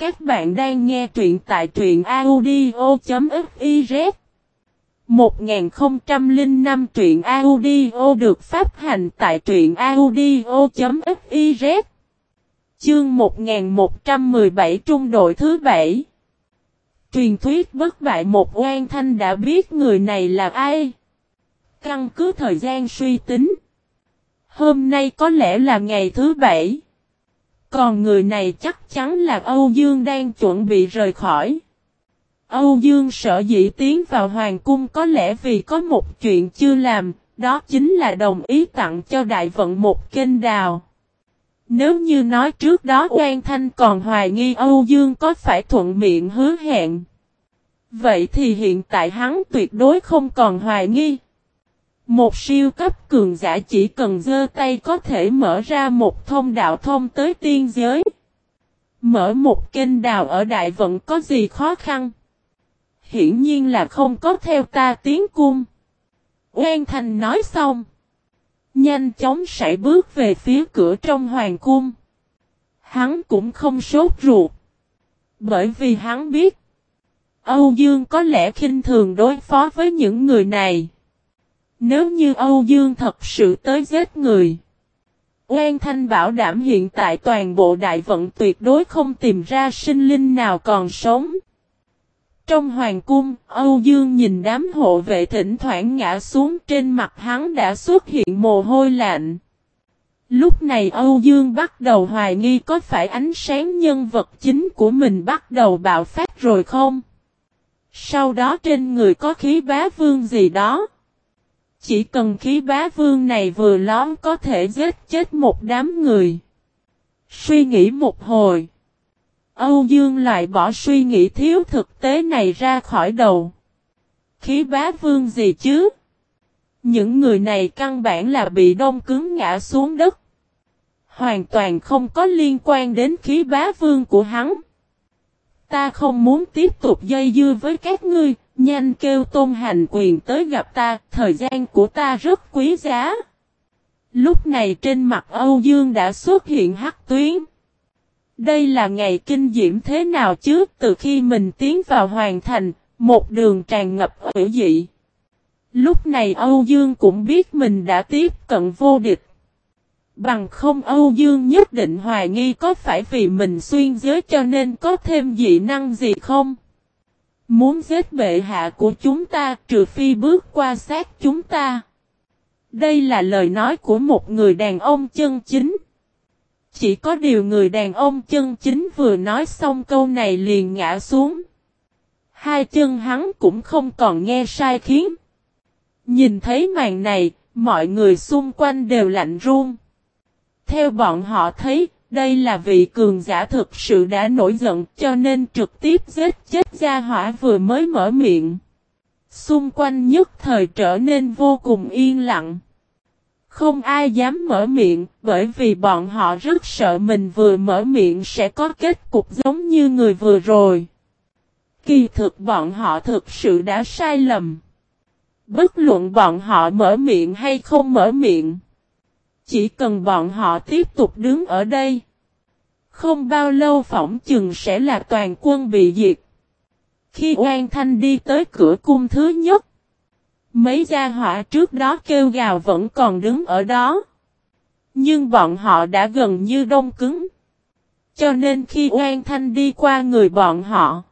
Các bạn đang nghe truyện tại truyện audio.fiz 1005 truyện audio được phát hành tại truyện audio.fiz Chương 1117 Trung đội thứ 7 Truyền thuyết bất bại một oan thanh đã biết người này là ai. Căn cứ thời gian suy tính. Hôm nay có lẽ là ngày thứ bảy. Còn người này chắc chắn là Âu Dương đang chuẩn bị rời khỏi. Âu Dương sợ dĩ tiến vào Hoàng Cung có lẽ vì có một chuyện chưa làm, đó chính là đồng ý tặng cho đại vận một kênh đào. Nếu như nói trước đó Oan Thanh còn hoài nghi Âu Dương có phải thuận miệng hứa hẹn. Vậy thì hiện tại hắn tuyệt đối không còn hoài nghi. Một siêu cấp cường giả chỉ cần giơ tay có thể mở ra một thông đạo thông tới tiên giới. Mở một kênh đào ở đại vận có gì khó khăn? Hiển nhiên là không có theo ta tiến cung. Oan Thành nói xong. Nhanh chóng sải bước về phía cửa trong hoàng cung. Hắn cũng không sốt ruột. Bởi vì hắn biết. Âu Dương có lẽ khinh thường đối phó với những người này. Nếu như Âu Dương thật sự tới giết người. Oan Thanh bảo đảm hiện tại toàn bộ đại vận tuyệt đối không tìm ra sinh linh nào còn sống. Trong hoàng cung, Âu Dương nhìn đám hộ vệ thỉnh thoảng ngã xuống trên mặt hắn đã xuất hiện mồ hôi lạnh. Lúc này Âu Dương bắt đầu hoài nghi có phải ánh sáng nhân vật chính của mình bắt đầu bạo phát rồi không? Sau đó trên người có khí bá vương gì đó. Chỉ cần khí bá vương này vừa lón có thể giết chết một đám người. Suy nghĩ một hồi. Âu Dương lại bỏ suy nghĩ thiếu thực tế này ra khỏi đầu. Khí bá vương gì chứ? Những người này căn bản là bị đông cứng ngã xuống đất. Hoàn toàn không có liên quan đến khí bá vương của hắn. Ta không muốn tiếp tục dây dưa với các ngươi, nhanh kêu tôn hành quyền tới gặp ta, thời gian của ta rất quý giá. Lúc này trên mặt Âu Dương đã xuất hiện hắc tuyến. Đây là ngày kinh diễm thế nào chứ từ khi mình tiến vào hoàn thành, một đường tràn ngập ở dị. Lúc này Âu Dương cũng biết mình đã tiếp cận vô địch. Bằng không Âu Dương nhất định hoài nghi có phải vì mình xuyên giới cho nên có thêm dị năng gì không? Muốn giết bệ hạ của chúng ta trừ phi bước qua sát chúng ta. Đây là lời nói của một người đàn ông chân chính. Chỉ có điều người đàn ông chân chính vừa nói xong câu này liền ngã xuống. Hai chân hắn cũng không còn nghe sai khiến. Nhìn thấy màn này, mọi người xung quanh đều lạnh run. Theo bọn họ thấy, đây là vị cường giả thực sự đã nổi giận cho nên trực tiếp giết chết gia hỏa vừa mới mở miệng. Xung quanh nhất thời trở nên vô cùng yên lặng. Không ai dám mở miệng, bởi vì bọn họ rất sợ mình vừa mở miệng sẽ có kết cục giống như người vừa rồi. Kỳ thực bọn họ thực sự đã sai lầm. Bất luận bọn họ mở miệng hay không mở miệng. Chỉ cần bọn họ tiếp tục đứng ở đây. Không bao lâu phỏng chừng sẽ là toàn quân bị diệt. Khi Oan Thanh đi tới cửa cung thứ nhất. Mấy gia họa trước đó kêu gào vẫn còn đứng ở đó. Nhưng bọn họ đã gần như đông cứng. Cho nên khi Oan Thanh đi qua người bọn họ.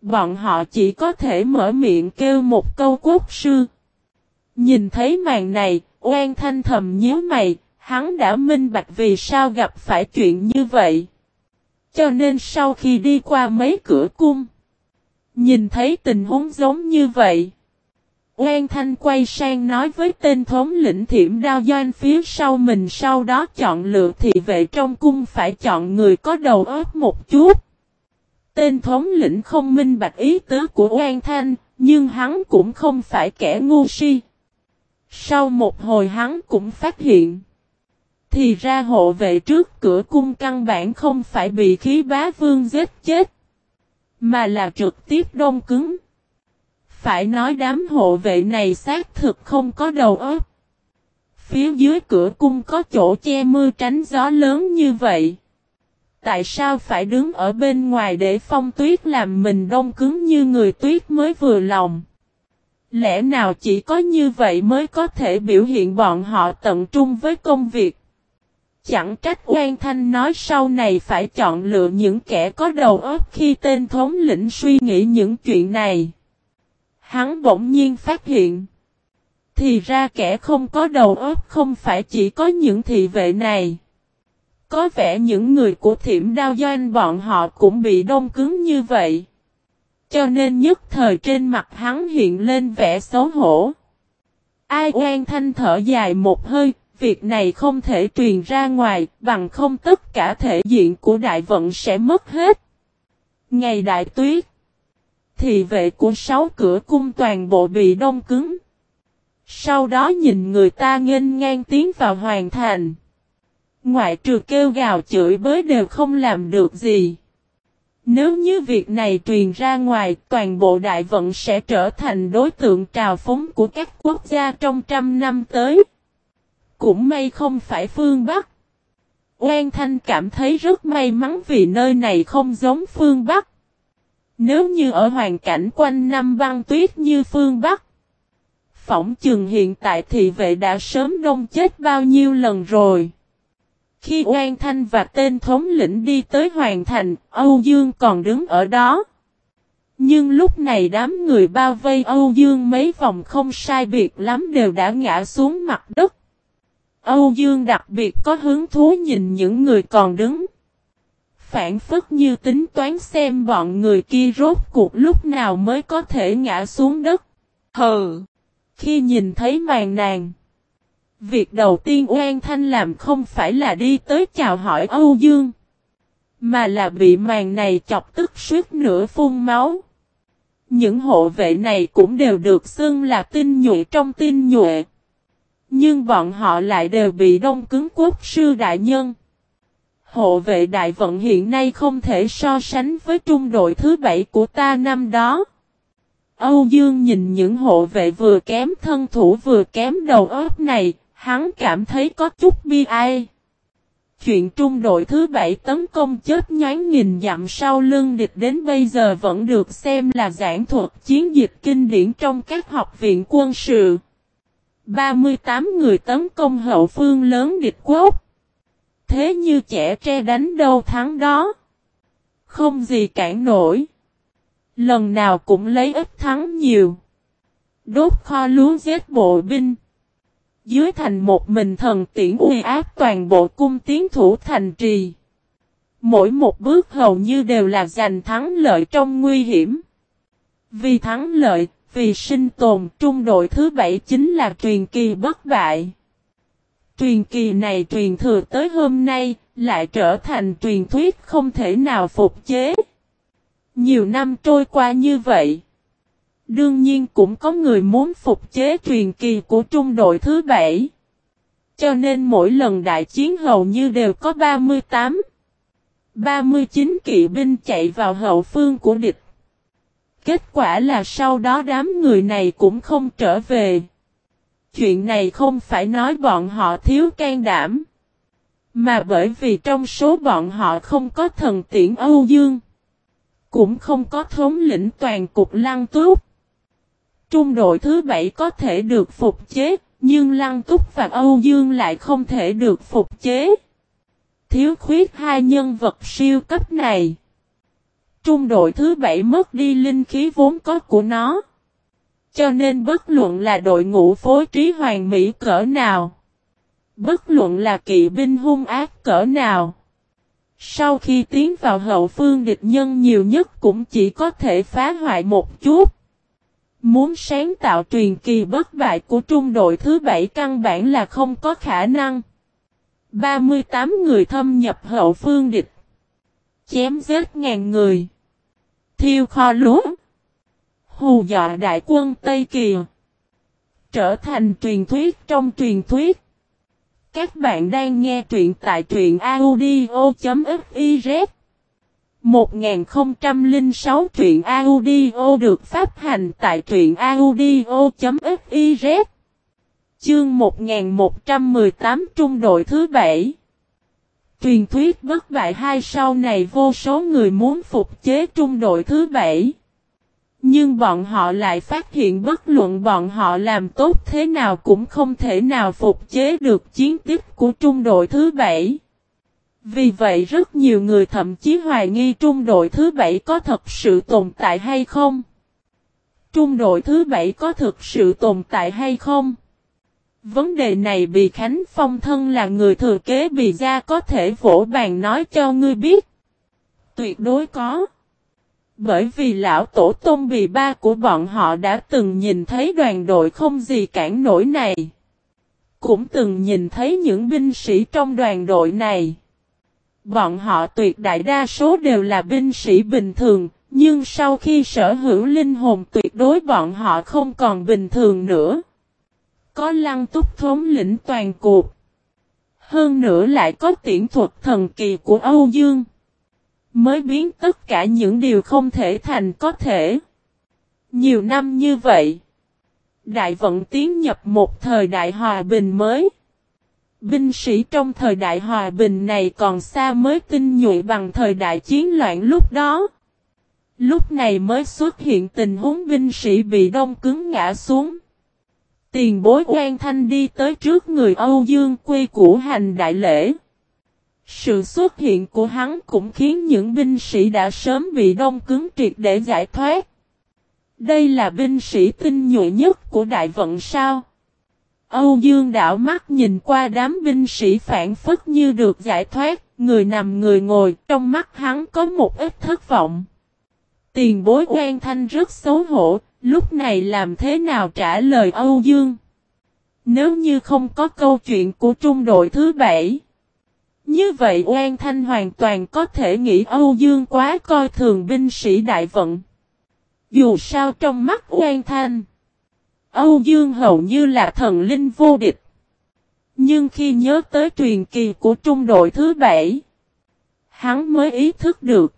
Bọn họ chỉ có thể mở miệng kêu một câu quốc sư. Nhìn thấy màn này, Oan Thanh thầm nhíu mày, hắn đã minh bạch vì sao gặp phải chuyện như vậy. Cho nên sau khi đi qua mấy cửa cung, nhìn thấy tình huống giống như vậy. Oan Thanh quay sang nói với tên thống lĩnh thiểm đao doanh phía sau mình sau đó chọn lựa thị vệ trong cung phải chọn người có đầu óc một chút. Tên thống lĩnh không minh bạch ý tứ của Oan Thanh, nhưng hắn cũng không phải kẻ ngu si. Sau một hồi hắn cũng phát hiện. Thì ra hộ vệ trước cửa cung căn bản không phải bị khí bá vương giết chết. Mà là trực tiếp đông cứng. Phải nói đám hộ vệ này xác thực không có đầu óc. Phía dưới cửa cung có chỗ che mưa tránh gió lớn như vậy. tại sao phải đứng ở bên ngoài để phong tuyết làm mình đông cứng như người tuyết mới vừa lòng. Lẽ nào chỉ có như vậy mới có thể biểu hiện bọn họ tận trung với công việc. Chẳng trách Oan Thanh nói sau này phải chọn lựa những kẻ có đầu óc khi tên thống lĩnh suy nghĩ những chuyện này. Hắn bỗng nhiên phát hiện. Thì ra kẻ không có đầu óc không phải chỉ có những thị vệ này. Có vẻ những người của thiểm đao doanh bọn họ cũng bị đông cứng như vậy. Cho nên nhất thời trên mặt hắn hiện lên vẻ xấu hổ. Ai oan thanh thở dài một hơi, việc này không thể truyền ra ngoài, bằng không tất cả thể diện của đại vận sẽ mất hết. Ngày đại tuyết, thì vệ của sáu cửa cung toàn bộ bị đông cứng. Sau đó nhìn người ta nghênh ngang tiến vào hoàn thành. Ngoại trừ kêu gào chửi bới đều không làm được gì. Nếu như việc này truyền ra ngoài, toàn bộ đại vận sẽ trở thành đối tượng trào phúng của các quốc gia trong trăm năm tới. Cũng may không phải phương Bắc. Oan Thanh cảm thấy rất may mắn vì nơi này không giống phương Bắc. Nếu như ở hoàn cảnh quanh năm băng tuyết như phương Bắc, phỏng trường hiện tại thì vệ đã sớm đông chết bao nhiêu lần rồi. Khi Oan Thanh và tên thống lĩnh đi tới Hoàng Thành, Âu Dương còn đứng ở đó. Nhưng lúc này đám người bao vây Âu Dương mấy vòng không sai biệt lắm đều đã ngã xuống mặt đất. Âu Dương đặc biệt có hứng thú nhìn những người còn đứng. Phản phất như tính toán xem bọn người kia rốt cuộc lúc nào mới có thể ngã xuống đất. Hừ! Khi nhìn thấy màn nàng. Việc đầu tiên Oan Thanh làm không phải là đi tới chào hỏi Âu Dương. Mà là bị màn này chọc tức suốt nửa phun máu. Những hộ vệ này cũng đều được xưng là tinh nhuệ trong tinh nhuệ. Nhưng bọn họ lại đều bị đông cứng quốc sư đại nhân. Hộ vệ đại vận hiện nay không thể so sánh với trung đội thứ bảy của ta năm đó. Âu Dương nhìn những hộ vệ vừa kém thân thủ vừa kém đầu óc này, hắn cảm thấy có chút bi ai. Chuyện trung đội thứ bảy tấn công chết nhoáng nghìn dặm sau lưng địch đến bây giờ vẫn được xem là giảng thuật chiến dịch kinh điển trong các học viện quân sự. 38 người tấn công hậu phương lớn địch quốc. Thế như trẻ tre đánh đâu thắng đó. Không gì cản nổi. Lần nào cũng lấy ít thắng nhiều. Đốt kho lúa giết bộ binh. Dưới thành một mình thần tiễn uy áp toàn bộ cung tiến thủ thành trì. Mỗi một bước hầu như đều là giành thắng lợi trong nguy hiểm. Vì thắng lợi, vì sinh tồn trung đội thứ bảy chính là truyền kỳ bất bại. Truyền kỳ này truyền thừa tới hôm nay, lại trở thành truyền thuyết không thể nào phục chế. Nhiều năm trôi qua như vậy. Đương nhiên cũng có người muốn phục chế truyền kỳ của trung đội thứ bảy. Cho nên mỗi lần đại chiến hầu như đều có 38, 39 kỵ binh chạy vào hậu phương của địch. Kết quả là sau đó đám người này cũng không trở về. Chuyện này không phải nói bọn họ thiếu can đảm. Mà bởi vì trong số bọn họ không có thần tiễn Âu Dương. Cũng không có thống lĩnh toàn cục lăng túc. Trung đội thứ bảy có thể được phục chế, nhưng lăng túc và Âu Dương lại không thể được phục chế. Thiếu khuyết hai nhân vật siêu cấp này. Trung đội thứ bảy mất đi linh khí vốn có của nó. Cho nên bất luận là đội ngũ phối trí hoàng mỹ cỡ nào. Bất luận là kỵ binh hung ác cỡ nào. Sau khi tiến vào hậu phương địch nhân nhiều nhất cũng chỉ có thể phá hoại một chút. Muốn sáng tạo truyền kỳ bất bại của trung đội thứ bảy căn bản là không có khả năng. 38 người thâm nhập hậu phương địch. Chém giết ngàn người. Thiêu kho lúa. Hù dọa đại quân Tây Kỳ. Trở thành truyền thuyết trong truyền thuyết. Các bạn đang nghe truyện tại truyện audio.fif 1006 truyện audio được phát hành tại truyện audio.fiz Chương 1118 Trung đội thứ 7 Truyền thuyết bất bại hai sau này vô số người muốn phục chế trung đội thứ bảy. Nhưng bọn họ lại phát hiện bất luận bọn họ làm tốt thế nào cũng không thể nào phục chế được chiến tích của trung đội thứ bảy. Vì vậy rất nhiều người thậm chí hoài nghi trung đội thứ bảy có thật sự tồn tại hay không. Trung đội thứ bảy có thực sự tồn tại hay không? Vấn đề này bị Khánh Phong thân là người thừa kế bị gia có thể vỗ bàn nói cho ngươi biết. Tuyệt đối có. Bởi vì lão tổ tôn bì ba của bọn họ đã từng nhìn thấy đoàn đội không gì cản nổi này. Cũng từng nhìn thấy những binh sĩ trong đoàn đội này. Bọn họ tuyệt đại đa số đều là binh sĩ bình thường, nhưng sau khi sở hữu linh hồn tuyệt đối bọn họ không còn bình thường nữa. Có lăng túc thống lĩnh toàn cuộc. Hơn nữa lại có tiễn thuật thần kỳ của Âu Dương. Mới biến tất cả những điều không thể thành có thể. Nhiều năm như vậy. Đại vận tiến nhập một thời đại hòa bình mới. Binh sĩ trong thời đại hòa bình này còn xa mới tinh nhuệ bằng thời đại chiến loạn lúc đó. Lúc này mới xuất hiện tình huống binh sĩ bị đông cứng ngã xuống. Tiền bối quan thanh đi tới trước người Âu Dương quê của hành đại lễ. Sự xuất hiện của hắn cũng khiến những binh sĩ đã sớm bị đông cứng triệt để giải thoát. Đây là binh sĩ tinh nhuệ nhất của đại vận sao. Âu Dương đảo mắt nhìn qua đám binh sĩ phản phất như được giải thoát, người nằm người ngồi, trong mắt hắn có một ít thất vọng. Tiền bối quan thanh rất xấu hổ, lúc này làm thế nào trả lời Âu Dương? Nếu như không có câu chuyện của trung đội thứ bảy, như vậy Oan Thanh hoàn toàn có thể nghĩ Âu Dương quá coi thường binh sĩ đại vận. Dù sao trong mắt Oan Thanh, Âu Dương hầu như là thần linh vô địch. Nhưng khi nhớ tới truyền kỳ của trung đội thứ bảy, hắn mới ý thức được.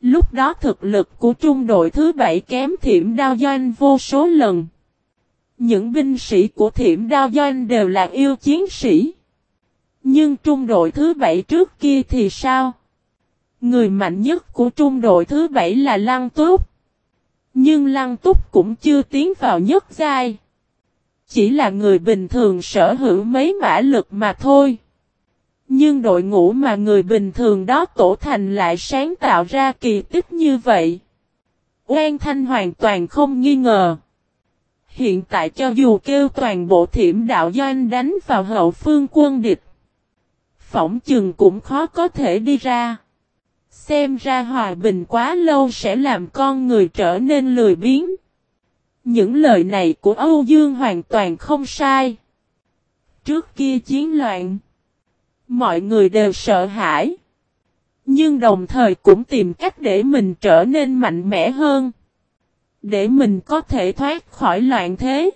Lúc đó thực lực của trung đội thứ bảy kém thiểm đao doanh vô số lần. Những binh sĩ của thiểm đao doanh đều là yêu chiến sĩ. Nhưng trung đội thứ bảy trước kia thì sao? Người mạnh nhất của trung đội thứ bảy là Lăng Túc. Nhưng Lăng Túc cũng chưa tiến vào nhất giai. Chỉ là người bình thường sở hữu mấy mã lực mà thôi. Nhưng đội ngũ mà người bình thường đó tổ thành lại sáng tạo ra kỳ tích như vậy. Oan Thanh hoàn toàn không nghi ngờ. Hiện tại cho dù kêu toàn bộ thiểm đạo doanh đánh vào hậu phương quân địch. Phỏng chừng cũng khó có thể đi ra. Xem ra hòa bình quá lâu sẽ làm con người trở nên lười biếng. Những lời này của Âu Dương hoàn toàn không sai. Trước kia chiến loạn, mọi người đều sợ hãi. Nhưng đồng thời cũng tìm cách để mình trở nên mạnh mẽ hơn. Để mình có thể thoát khỏi loạn thế.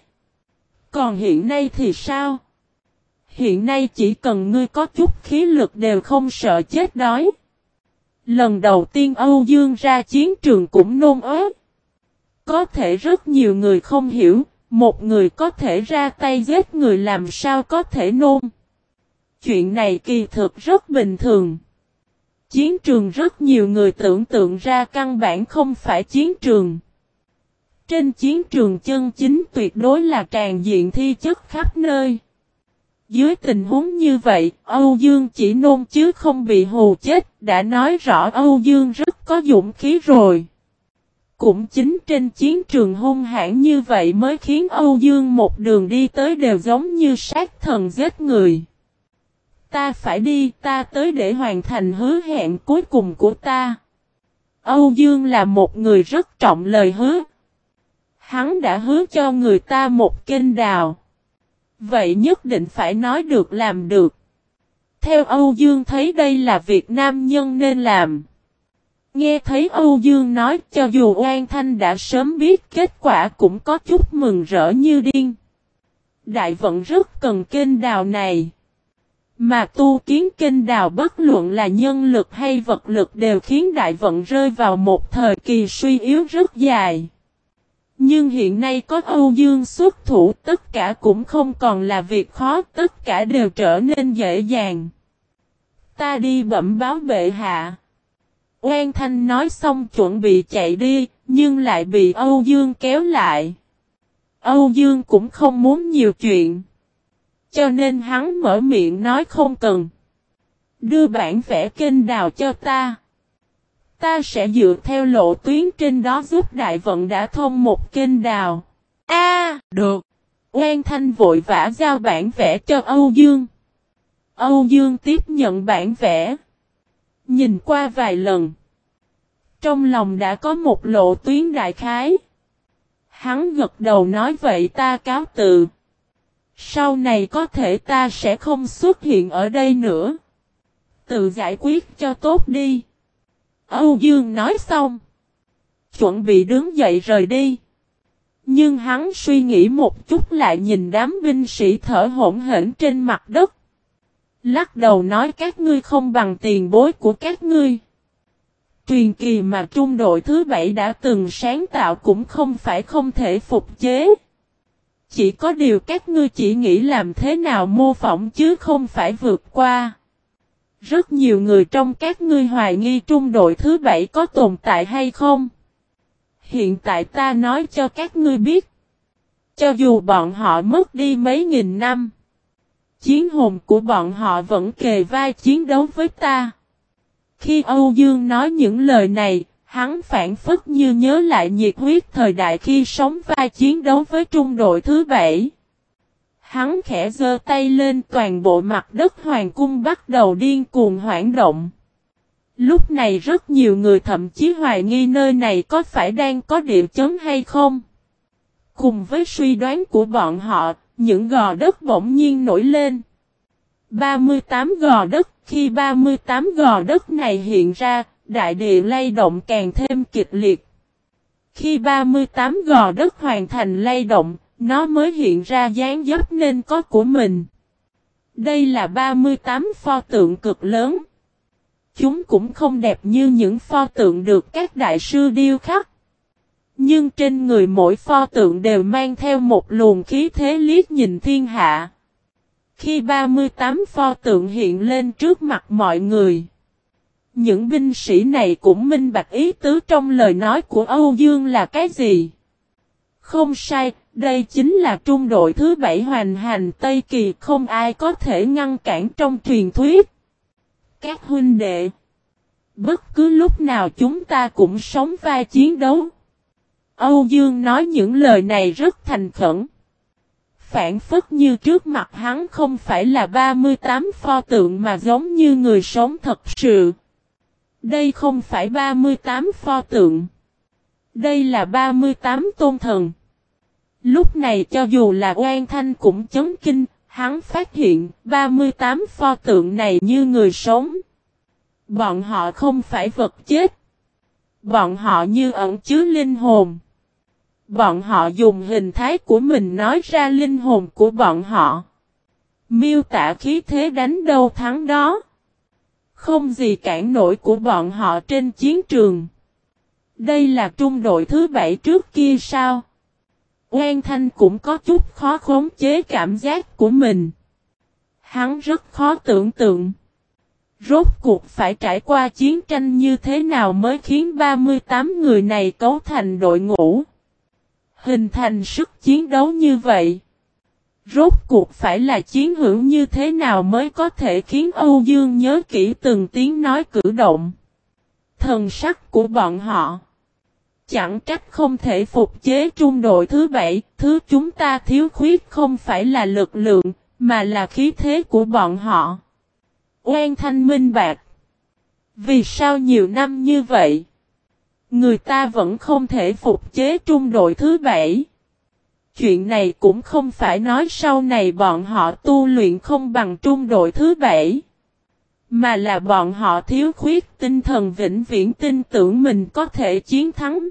Còn hiện nay thì sao? Hiện nay chỉ cần ngươi có chút khí lực đều không sợ chết đói. Lần đầu tiên Âu Dương ra chiến trường cũng nôn ớt. Có thể rất nhiều người không hiểu, một người có thể ra tay giết người làm sao có thể nôn. Chuyện này kỳ thực rất bình thường. Chiến trường rất nhiều người tưởng tượng ra căn bản không phải chiến trường. Trên chiến trường chân chính tuyệt đối là tràn diện thi chất khắp nơi. Dưới tình huống như vậy, Âu Dương chỉ nôn chứ không bị hù chết, đã nói rõ Âu Dương rất có dũng khí rồi. Cũng chính trên chiến trường hung hãn như vậy mới khiến Âu Dương một đường đi tới đều giống như sát thần giết người. Ta phải đi, ta tới để hoàn thành hứa hẹn cuối cùng của ta. Âu Dương là một người rất trọng lời hứa. Hắn đã hứa cho người ta một kênh đào. Vậy nhất định phải nói được làm được. Theo Âu Dương thấy đây là việc nam nhân nên làm. Nghe thấy Âu Dương nói, cho dù An Thanh đã sớm biết kết quả cũng có chút mừng rỡ như điên. Đại vận rất cần kênh đào này. Mà tu kiến kênh đào bất luận là nhân lực hay vật lực đều khiến đại vận rơi vào một thời kỳ suy yếu rất dài. Nhưng hiện nay có Âu Dương xuất thủ tất cả cũng không còn là việc khó, tất cả đều trở nên dễ dàng. Ta đi bẩm báo bệ hạ. Oan Thanh nói xong chuẩn bị chạy đi, nhưng lại bị Âu Dương kéo lại. Âu Dương cũng không muốn nhiều chuyện. Cho nên hắn mở miệng nói không cần. Đưa bản vẽ kênh đào cho ta. Ta sẽ dựa theo lộ tuyến trên đó giúp đại vận đã thông một kênh đào. A, được. Oan Thanh vội vã giao bản vẽ cho Âu Dương. Âu Dương tiếp nhận bản vẽ. Nhìn qua vài lần. Trong lòng đã có một lộ tuyến đại khái. Hắn gật đầu nói vậy ta cáo từ. Sau này có thể ta sẽ không xuất hiện ở đây nữa. Tự giải quyết cho tốt đi. Âu Dương nói xong. Chuẩn bị đứng dậy rời đi. Nhưng hắn suy nghĩ một chút lại nhìn đám binh sĩ thở hỗn hển trên mặt đất. Lắc đầu nói các ngươi không bằng tiền bối của các ngươi. Truyền kỳ mà trung đội thứ bảy đã từng sáng tạo cũng không phải không thể phục chế. Chỉ có điều các ngươi chỉ nghĩ làm thế nào mô phỏng chứ không phải vượt qua. Rất nhiều người trong các ngươi hoài nghi trung đội thứ bảy có tồn tại hay không. Hiện tại ta nói cho các ngươi biết. Cho dù bọn họ mất đi mấy nghìn năm. Chiến hồn của bọn họ vẫn kề vai chiến đấu với ta. Khi Âu Dương nói những lời này, hắn phản phất như nhớ lại nhiệt huyết thời đại khi sống vai chiến đấu với trung đội thứ bảy. Hắn khẽ giơ tay lên toàn bộ mặt đất hoàng cung bắt đầu điên cuồng hoảng động. Lúc này rất nhiều người thậm chí hoài nghi nơi này có phải đang có địa chấn hay không. Cùng với suy đoán của bọn họ, những gò đất bỗng nhiên nổi lên. 38 gò đất, khi 38 gò đất này hiện ra, đại địa lay động càng thêm kịch liệt. Khi 38 gò đất hoàn thành lay động, nó mới hiện ra dáng dấp nên có của mình. Đây là 38 pho tượng cực lớn. Chúng cũng không đẹp như những pho tượng được các đại sư điêu khắc. Nhưng trên người mỗi pho tượng đều mang theo một luồng khí thế liếc nhìn thiên hạ. Khi 38 pho tượng hiện lên trước mặt mọi người. Những binh sĩ này cũng minh bạch ý tứ trong lời nói của Âu Dương là cái gì. Không sai, đây chính là trung đội thứ bảy hoàn hành Tây Kỳ không ai có thể ngăn cản trong truyền thuyết. Các huynh đệ, bất cứ lúc nào chúng ta cũng sống vai chiến đấu. Âu Dương nói những lời này rất thành khẩn. Phản phất như trước mặt hắn không phải là 38 pho tượng mà giống như người sống thật sự. Đây không phải 38 pho tượng. Đây là 38 tôn thần. Lúc này cho dù là oan thanh cũng chấn kinh, hắn phát hiện 38 pho tượng này như người sống. Bọn họ không phải vật chết. Bọn họ như ẩn chứa linh hồn. Bọn họ dùng hình thái của mình nói ra linh hồn của bọn họ. Miêu tả khí thế đánh đâu thắng đó. Không gì cản nổi của bọn họ trên chiến trường. Đây là trung đội thứ bảy trước kia sao? Oan Thanh cũng có chút khó khống chế cảm giác của mình. Hắn rất khó tưởng tượng. Rốt cuộc phải trải qua chiến tranh như thế nào mới khiến 38 người này cấu thành đội ngũ. Hình thành sức chiến đấu như vậy. Rốt cuộc phải là chiến hữu như thế nào mới có thể khiến Âu Dương nhớ kỹ từng tiếng nói cử động. Thần sắc của bọn họ. Chẳng trách không thể phục chế trung đội thứ bảy, thứ chúng ta thiếu khuyết không phải là lực lượng, mà là khí thế của bọn họ. Oan thanh minh bạc. Vì sao nhiều năm như vậy? Người ta vẫn không thể phục chế trung đội thứ bảy. Chuyện này cũng không phải nói sau này bọn họ tu luyện không bằng trung đội thứ bảy. Mà là bọn họ thiếu khuyết tinh thần vĩnh viễn tin tưởng mình có thể chiến thắng.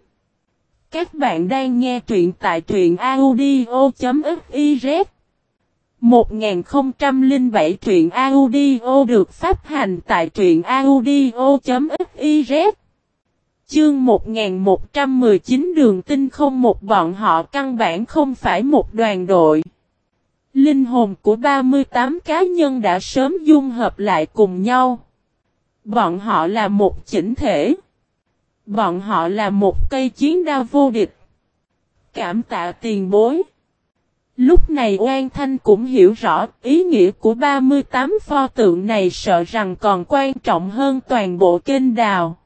Các bạn đang nghe truyện tại truyện audio.fiz 1007 truyện audio được phát hành tại truyện audio.fiz Chương 1119 đường tinh không một bọn họ căn bản không phải một đoàn đội. Linh hồn của 38 cá nhân đã sớm dung hợp lại cùng nhau. Bọn họ là một chỉnh thể. Bọn họ là một cây chiến đao vô địch. Cảm tạ tiền bối. Lúc này Oan Thanh cũng hiểu rõ ý nghĩa của 38 pho tượng này sợ rằng còn quan trọng hơn toàn bộ kênh đào.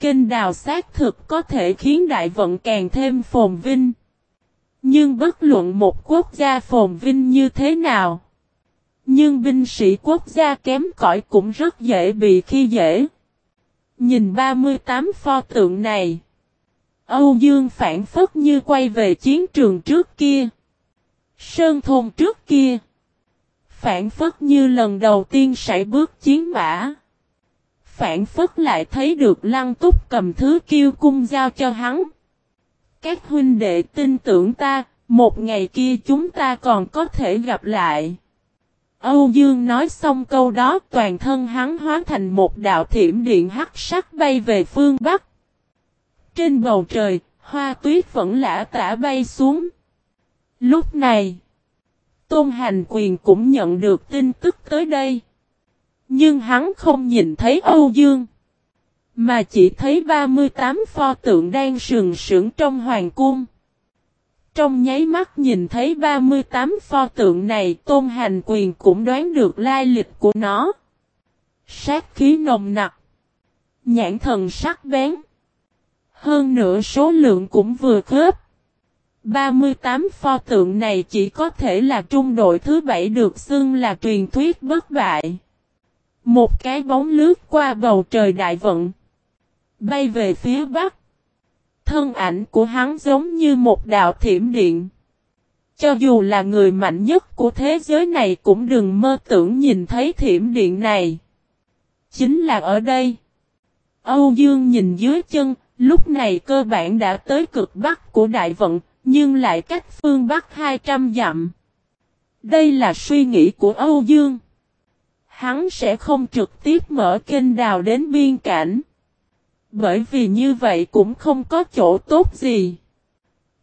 Kênh đào xác thực có thể khiến đại vận càng thêm phồn vinh. Nhưng bất luận một quốc gia phồn vinh như thế nào. Nhưng binh sĩ quốc gia kém cỏi cũng rất dễ bị khi dễ. Nhìn 38 pho tượng này. Âu Dương phản phất như quay về chiến trường trước kia. Sơn thôn trước kia. Phản phất như lần đầu tiên sải bước chiến mã. Phản phất lại thấy được lăng túc cầm thứ kiêu cung giao cho hắn. Các huynh đệ tin tưởng ta, một ngày kia chúng ta còn có thể gặp lại. Âu Dương nói xong câu đó toàn thân hắn hóa thành một đạo thiểm điện hắc sắc bay về phương Bắc. Trên bầu trời, hoa tuyết vẫn lã tả bay xuống. Lúc này, Tôn Hành Quyền cũng nhận được tin tức tới đây. Nhưng hắn không nhìn thấy Âu Dương. Mà chỉ thấy 38 pho tượng đang sừng sững trong hoàng cung. Trong nháy mắt nhìn thấy 38 pho tượng này, Tôn Hành Quyền cũng đoán được lai lịch của nó. Sát khí nồng nặc. Nhãn thần sắc bén. Hơn nữa số lượng cũng vừa khớp. 38 pho tượng này chỉ có thể là trung đội thứ bảy được xưng là truyền thuyết bất bại. Một cái bóng lướt qua bầu trời đại vận. Bay về phía bắc. Thân ảnh của hắn giống như một đạo thiểm điện. Cho dù là người mạnh nhất của thế giới này cũng đừng mơ tưởng nhìn thấy thiểm điện này. Chính là ở đây. Âu Dương nhìn dưới chân, lúc này cơ bản đã tới cực bắc của đại vận, nhưng lại cách phương bắc 200 dặm. Đây là suy nghĩ của Âu Dương. Hắn sẽ không trực tiếp mở kênh đào đến biên cảnh. Bởi vì như vậy cũng không có chỗ tốt gì.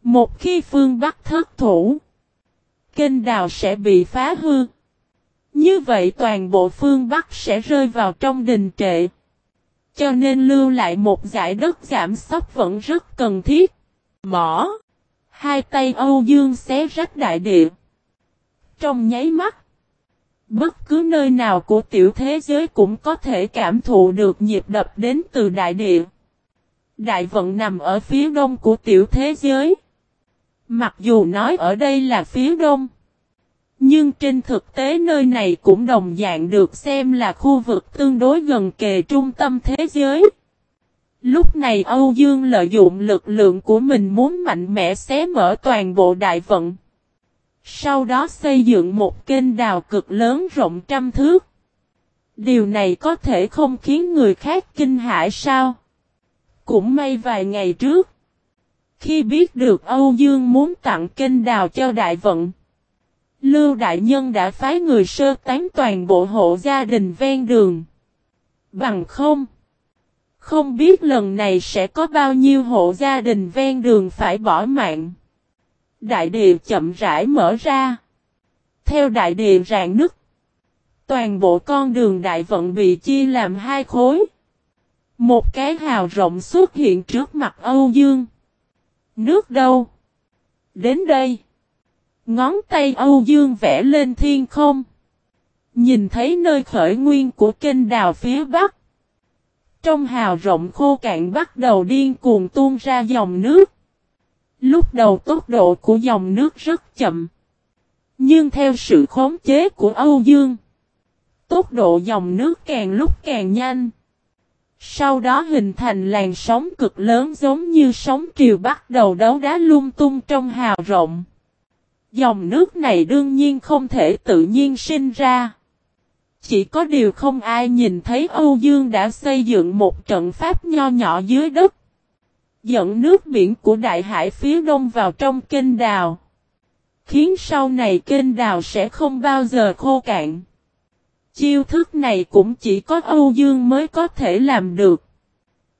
Một khi phương Bắc thất thủ, kênh đào sẽ bị phá hư. Như vậy toàn bộ phương Bắc sẽ rơi vào trong đình trệ. Cho nên lưu lại một giải đất giảm sóc vẫn rất cần thiết. Mỏ. Hai tay Âu Dương xé rách đại địa. Trong nháy mắt. Bất cứ nơi nào của tiểu thế giới cũng có thể cảm thụ được nhịp đập đến từ đại địa. Đại vận nằm ở phía đông của tiểu thế giới. Mặc dù nói ở đây là phía đông. Nhưng trên thực tế nơi này cũng đồng dạng được xem là khu vực tương đối gần kề trung tâm thế giới. Lúc này Âu Dương lợi dụng lực lượng của mình muốn mạnh mẽ xé mở toàn bộ đại vận. Sau đó xây dựng một kênh đào cực lớn rộng trăm thước. Điều này có thể không khiến người khác kinh hãi sao? Cũng may vài ngày trước. Khi biết được Âu Dương muốn tặng kênh đào cho đại vận. Lưu Đại Nhân đã phái người sơ tán toàn bộ hộ gia đình ven đường. Bằng không. Không biết lần này sẽ có bao nhiêu hộ gia đình ven đường phải bỏ mạng. Đại địa chậm rãi mở ra. Theo đại địa rạn nứt. Toàn bộ con đường đại vận bị chia làm hai khối. Một cái hào rộng xuất hiện trước mặt Âu Dương. Nước đâu? Đến đây. Ngón tay Âu Dương vẽ lên thiên không. Nhìn thấy nơi khởi nguyên của kênh đào phía bắc. Trong hào rộng khô cạn bắt đầu điên cuồng tuôn ra dòng nước. Lúc đầu tốc độ của dòng nước rất chậm. Nhưng theo sự khống chế của Âu Dương, tốc độ dòng nước càng lúc càng nhanh. Sau đó hình thành làn sóng cực lớn giống như sóng triều bắt đầu đấu đá lung tung trong hào rộng. Dòng nước này đương nhiên không thể tự nhiên sinh ra. Chỉ có điều không ai nhìn thấy Âu Dương đã xây dựng một trận pháp nho nhỏ dưới đất. Dẫn nước biển của đại hải phía đông vào trong kênh đào. Khiến sau này kênh đào sẽ không bao giờ khô cạn. Chiêu thức này cũng chỉ có Âu Dương mới có thể làm được.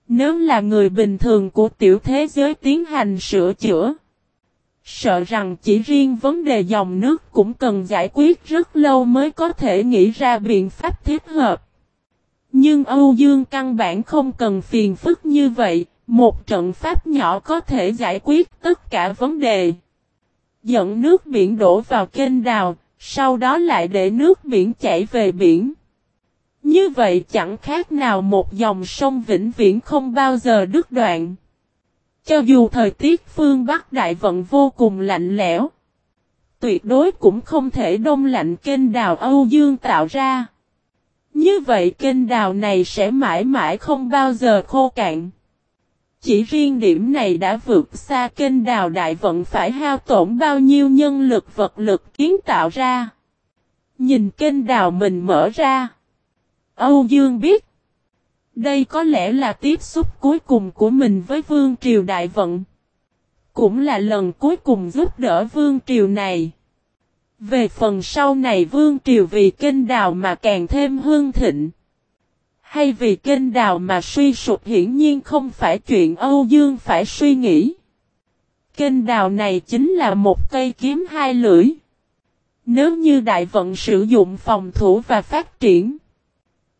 Nếu là người bình thường của tiểu thế giới tiến hành sửa chữa. Sợ rằng chỉ riêng vấn đề dòng nước cũng cần giải quyết rất lâu mới có thể nghĩ ra biện pháp thiết hợp. Nhưng Âu Dương căn bản không cần phiền phức như vậy, một trận pháp nhỏ có thể giải quyết tất cả vấn đề. Dẫn nước biển đổ vào kênh đào, sau đó lại để nước biển chảy về biển. Như vậy chẳng khác nào một dòng sông vĩnh viễn không bao giờ đứt đoạn. Cho dù thời tiết phương Bắc Đại Vận vô cùng lạnh lẽo, tuyệt đối cũng không thể đông lạnh kênh đào Âu Dương tạo ra. Như vậy kênh đào này sẽ mãi mãi không bao giờ khô cạn. Chỉ riêng điểm này đã vượt xa kênh đào đại vận phải hao tổn bao nhiêu nhân lực vật lực kiến tạo ra. Nhìn kênh đào mình mở ra. Âu Dương biết. Đây có lẽ là tiếp xúc cuối cùng của mình với Vương Triều Đại Vận. Cũng là lần cuối cùng giúp đỡ Vương Triều này. Về phần sau này Vương Triều vì kênh đào mà càng thêm hương thịnh. Hay vì kênh đào mà suy sụp hiển nhiên không phải chuyện Âu Dương phải suy nghĩ. Kênh đào này chính là một cây kiếm hai lưỡi. Nếu như đại vận sử dụng phòng thủ và phát triển.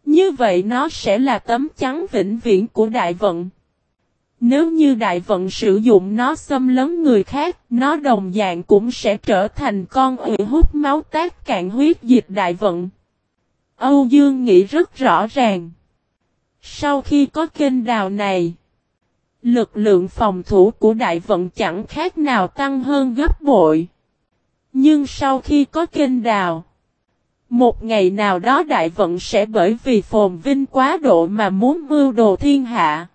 Như vậy nó sẽ là tấm chắn vĩnh viễn của đại vận. Nếu như đại vận sử dụng nó xâm lấn người khác, nó đồng dạng cũng sẽ trở thành con ủy hút máu tác cạn huyết dịch đại vận. Âu Dương nghĩ rất rõ ràng. Sau khi có kênh đào này, lực lượng phòng thủ của đại vận chẳng khác nào tăng hơn gấp bội. Nhưng sau khi có kênh đào, một ngày nào đó đại vận sẽ bởi vì phồn vinh quá độ mà muốn mưu đồ thiên hạ.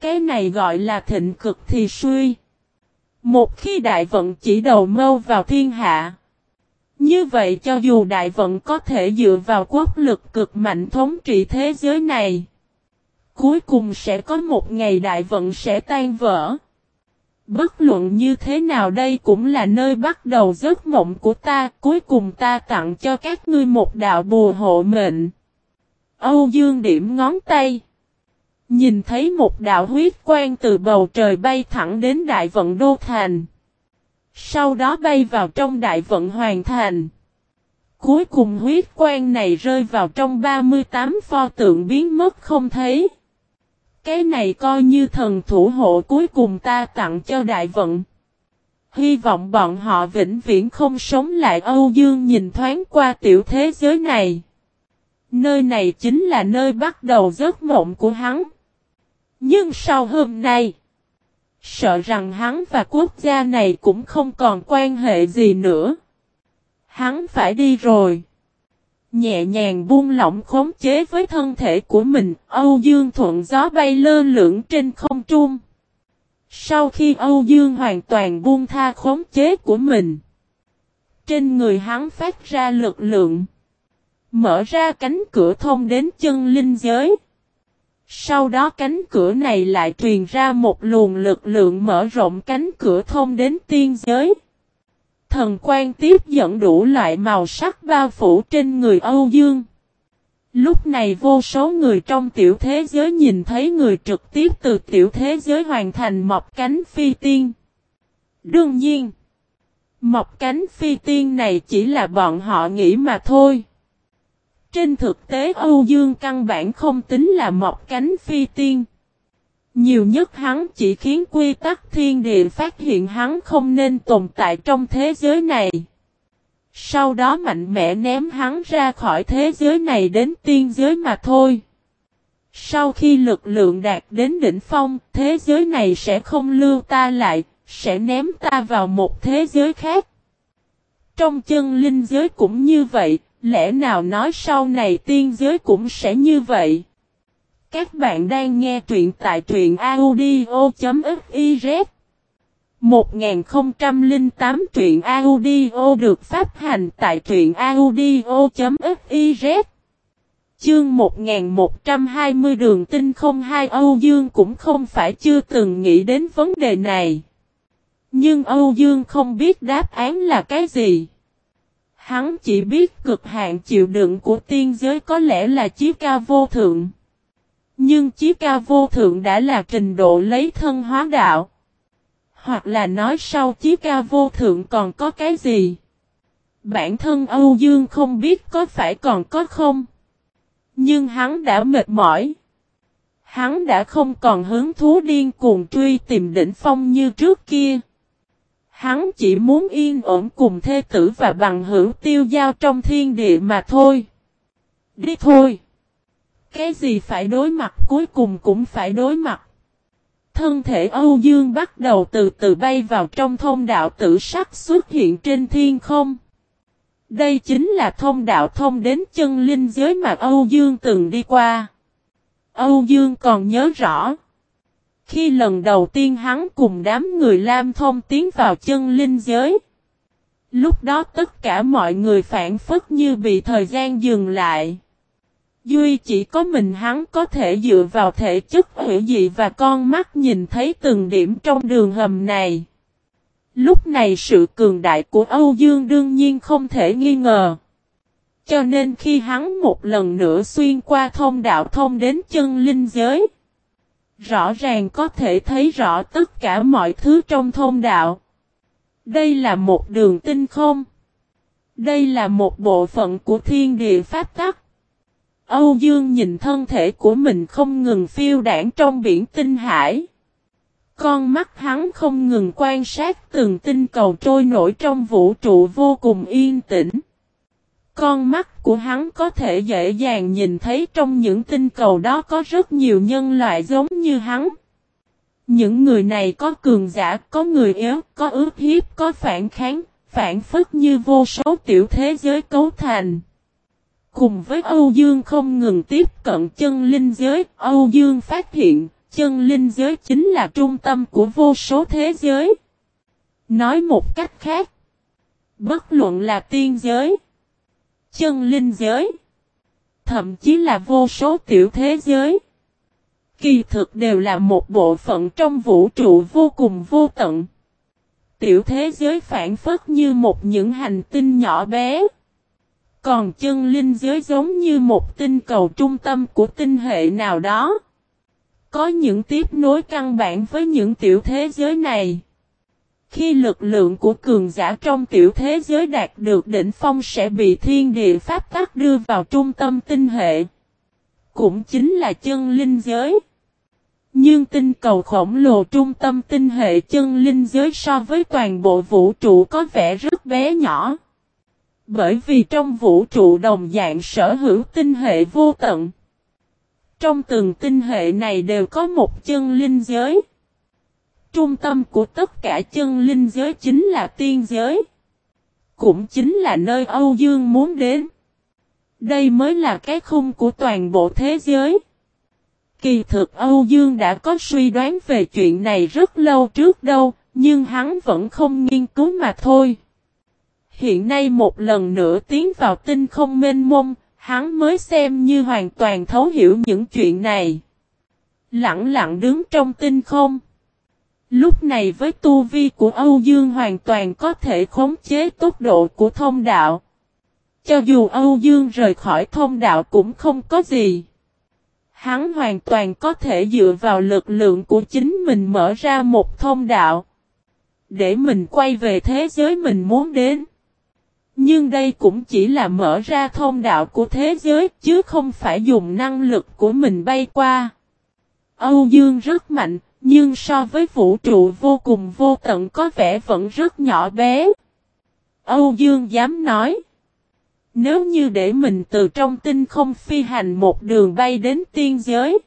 Cái này gọi là thịnh cực thì suy. Một khi đại vận chỉ đầu mâu vào thiên hạ. Như vậy cho dù đại vận có thể dựa vào quốc lực cực mạnh thống trị thế giới này. Cuối cùng sẽ có một ngày đại vận sẽ tan vỡ. Bất luận như thế nào đây cũng là nơi bắt đầu giấc mộng của ta, cuối cùng ta tặng cho các ngươi một đạo bùa hộ mệnh. Âu Dương điểm ngón tay. Nhìn thấy một đạo huyết quang từ bầu trời bay thẳng đến đại vận đô thành. Sau đó bay vào trong đại vận hoàn thành. Cuối cùng huyết quang này rơi vào trong 38 pho tượng biến mất không thấy. Cái này coi như thần thủ hộ cuối cùng ta tặng cho đại vận. Hy vọng bọn họ vĩnh viễn không sống lại Âu Dương nhìn thoáng qua tiểu thế giới này. Nơi này chính là nơi bắt đầu giấc mộng của hắn. Nhưng sau hôm nay, sợ rằng hắn và quốc gia này cũng không còn quan hệ gì nữa. Hắn phải đi rồi. Nhẹ nhàng buông lỏng khống chế với thân thể của mình, Âu Dương thuận gió bay lơ lửng trên không trung. Sau khi Âu Dương hoàn toàn buông tha khống chế của mình, trên người hắn phát ra lực lượng, mở ra cánh cửa thông đến chân linh giới. Sau đó cánh cửa này lại truyền ra một luồng lực lượng mở rộng cánh cửa thông đến tiên giới. Thần quan tiếp dẫn đủ loại màu sắc bao phủ trên người Âu Dương. Lúc này vô số người trong tiểu thế giới nhìn thấy người trực tiếp từ tiểu thế giới hoàn thành mọc cánh phi tiên. Đương nhiên, mọc cánh phi tiên này chỉ là bọn họ nghĩ mà thôi. Trên thực tế Âu Dương căn bản không tính là mọc cánh phi tiên. Nhiều nhất hắn chỉ khiến quy tắc thiên địa phát hiện hắn không nên tồn tại trong thế giới này. Sau đó mạnh mẽ ném hắn ra khỏi thế giới này đến tiên giới mà thôi. Sau khi lực lượng đạt đến đỉnh phong, thế giới này sẽ không lưu ta lại, sẽ ném ta vào một thế giới khác. Trong chân linh giới cũng như vậy, lẽ nào nói sau này tiên giới cũng sẽ như vậy? Các bạn đang nghe truyện tại truyện audio.fiz 1008 truyện audio được phát hành tại truyện audio.fiz Chương 1120 đường tinh không hai Âu Dương cũng không phải chưa từng nghĩ đến vấn đề này. Nhưng Âu Dương không biết đáp án là cái gì. Hắn chỉ biết cực hạn chịu đựng của tiên giới có lẽ là chiếc ca vô thượng. Nhưng chí ca vô thượng đã là trình độ lấy thân hóa đạo. Hoặc là nói sau chí ca vô thượng còn có cái gì? Bản thân Âu Dương không biết có phải còn có không? Nhưng hắn đã mệt mỏi. Hắn đã không còn hứng thú điên cuồng truy tìm đỉnh phong như trước kia. Hắn chỉ muốn yên ổn cùng thê tử và bằng hữu tiêu giao trong thiên địa mà thôi. Đi thôi. Cái gì phải đối mặt, cuối cùng cũng phải đối mặt. Thân thể Âu Dương bắt đầu từ từ bay vào trong thông đạo tử sắc xuất hiện trên thiên không. Đây chính là thông đạo thông đến chân linh giới mà Âu Dương từng đi qua. Âu Dương còn nhớ rõ. Khi lần đầu tiên hắn cùng đám người Lam Thông tiến vào chân linh giới. Lúc đó tất cả mọi người phản phất như bị thời gian dừng lại. Duy chỉ có mình hắn có thể dựa vào thể chất hữu dị và con mắt nhìn thấy từng điểm trong đường hầm này. Lúc này sự cường đại của Âu Dương đương nhiên không thể nghi ngờ. Cho nên khi hắn một lần nữa xuyên qua thông đạo thông đến chân linh giới. Rõ ràng có thể thấy rõ tất cả mọi thứ trong thông đạo. Đây là một đường tinh không. Đây là một bộ phận của thiên địa pháp tắc. Âu Dương nhìn thân thể của mình không ngừng phiêu đảng trong biển tinh hải. Con mắt hắn không ngừng quan sát từng tinh cầu trôi nổi trong vũ trụ vô cùng yên tĩnh. Con mắt của hắn có thể dễ dàng nhìn thấy trong những tinh cầu đó có rất nhiều nhân loại giống như hắn. Những người này có cường giả, có người yếu, có ước hiếp, có phản kháng, phản phức như vô số tiểu thế giới cấu thành. Cùng với Âu Dương không ngừng tiếp cận chân linh giới, Âu Dương phát hiện, chân linh giới chính là trung tâm của vô số thế giới. Nói một cách khác, bất luận là tiên giới, chân linh giới, thậm chí là vô số tiểu thế giới. Kỳ thực đều là một bộ phận trong vũ trụ vô cùng vô tận. Tiểu thế giới phản phất như một những hành tinh nhỏ bé. Còn chân linh giới giống như một tinh cầu trung tâm của tinh hệ nào đó. Có những tiếp nối căn bản với những tiểu thế giới này. Khi lực lượng của cường giả trong tiểu thế giới đạt được đỉnh phong sẽ bị thiên địa pháp tắc đưa vào trung tâm tinh hệ. Cũng chính là chân linh giới. Nhưng tinh cầu khổng lồ trung tâm tinh hệ chân linh giới so với toàn bộ vũ trụ có vẻ rất bé nhỏ. Bởi vì trong vũ trụ đồng dạng sở hữu tinh hệ vô tận. Trong từng tinh hệ này đều có một chân linh giới. Trung tâm của tất cả chân linh giới chính là tiên giới. Cũng chính là nơi Âu Dương muốn đến. Đây mới là cái khung của toàn bộ thế giới. Kỳ thực Âu Dương đã có suy đoán về chuyện này rất lâu trước đâu, nhưng hắn vẫn không nghiên cứu mà thôi. Hiện nay một lần nữa tiến vào tinh không mênh mông, hắn mới xem như hoàn toàn thấu hiểu những chuyện này. Lặng lặng đứng trong tinh không. Lúc này với tu vi của Âu Dương hoàn toàn có thể khống chế tốc độ của thông đạo. Cho dù Âu Dương rời khỏi thông đạo cũng không có gì. Hắn hoàn toàn có thể dựa vào lực lượng của chính mình mở ra một thông đạo. Để mình quay về thế giới mình muốn đến. Nhưng đây cũng chỉ là mở ra thông đạo của thế giới chứ không phải dùng năng lực của mình bay qua. Âu Dương rất mạnh, nhưng so với vũ trụ vô cùng vô tận có vẻ vẫn rất nhỏ bé. Âu Dương dám nói. Nếu như để mình từ trong tinh không phi hành một đường bay đến tiên giới.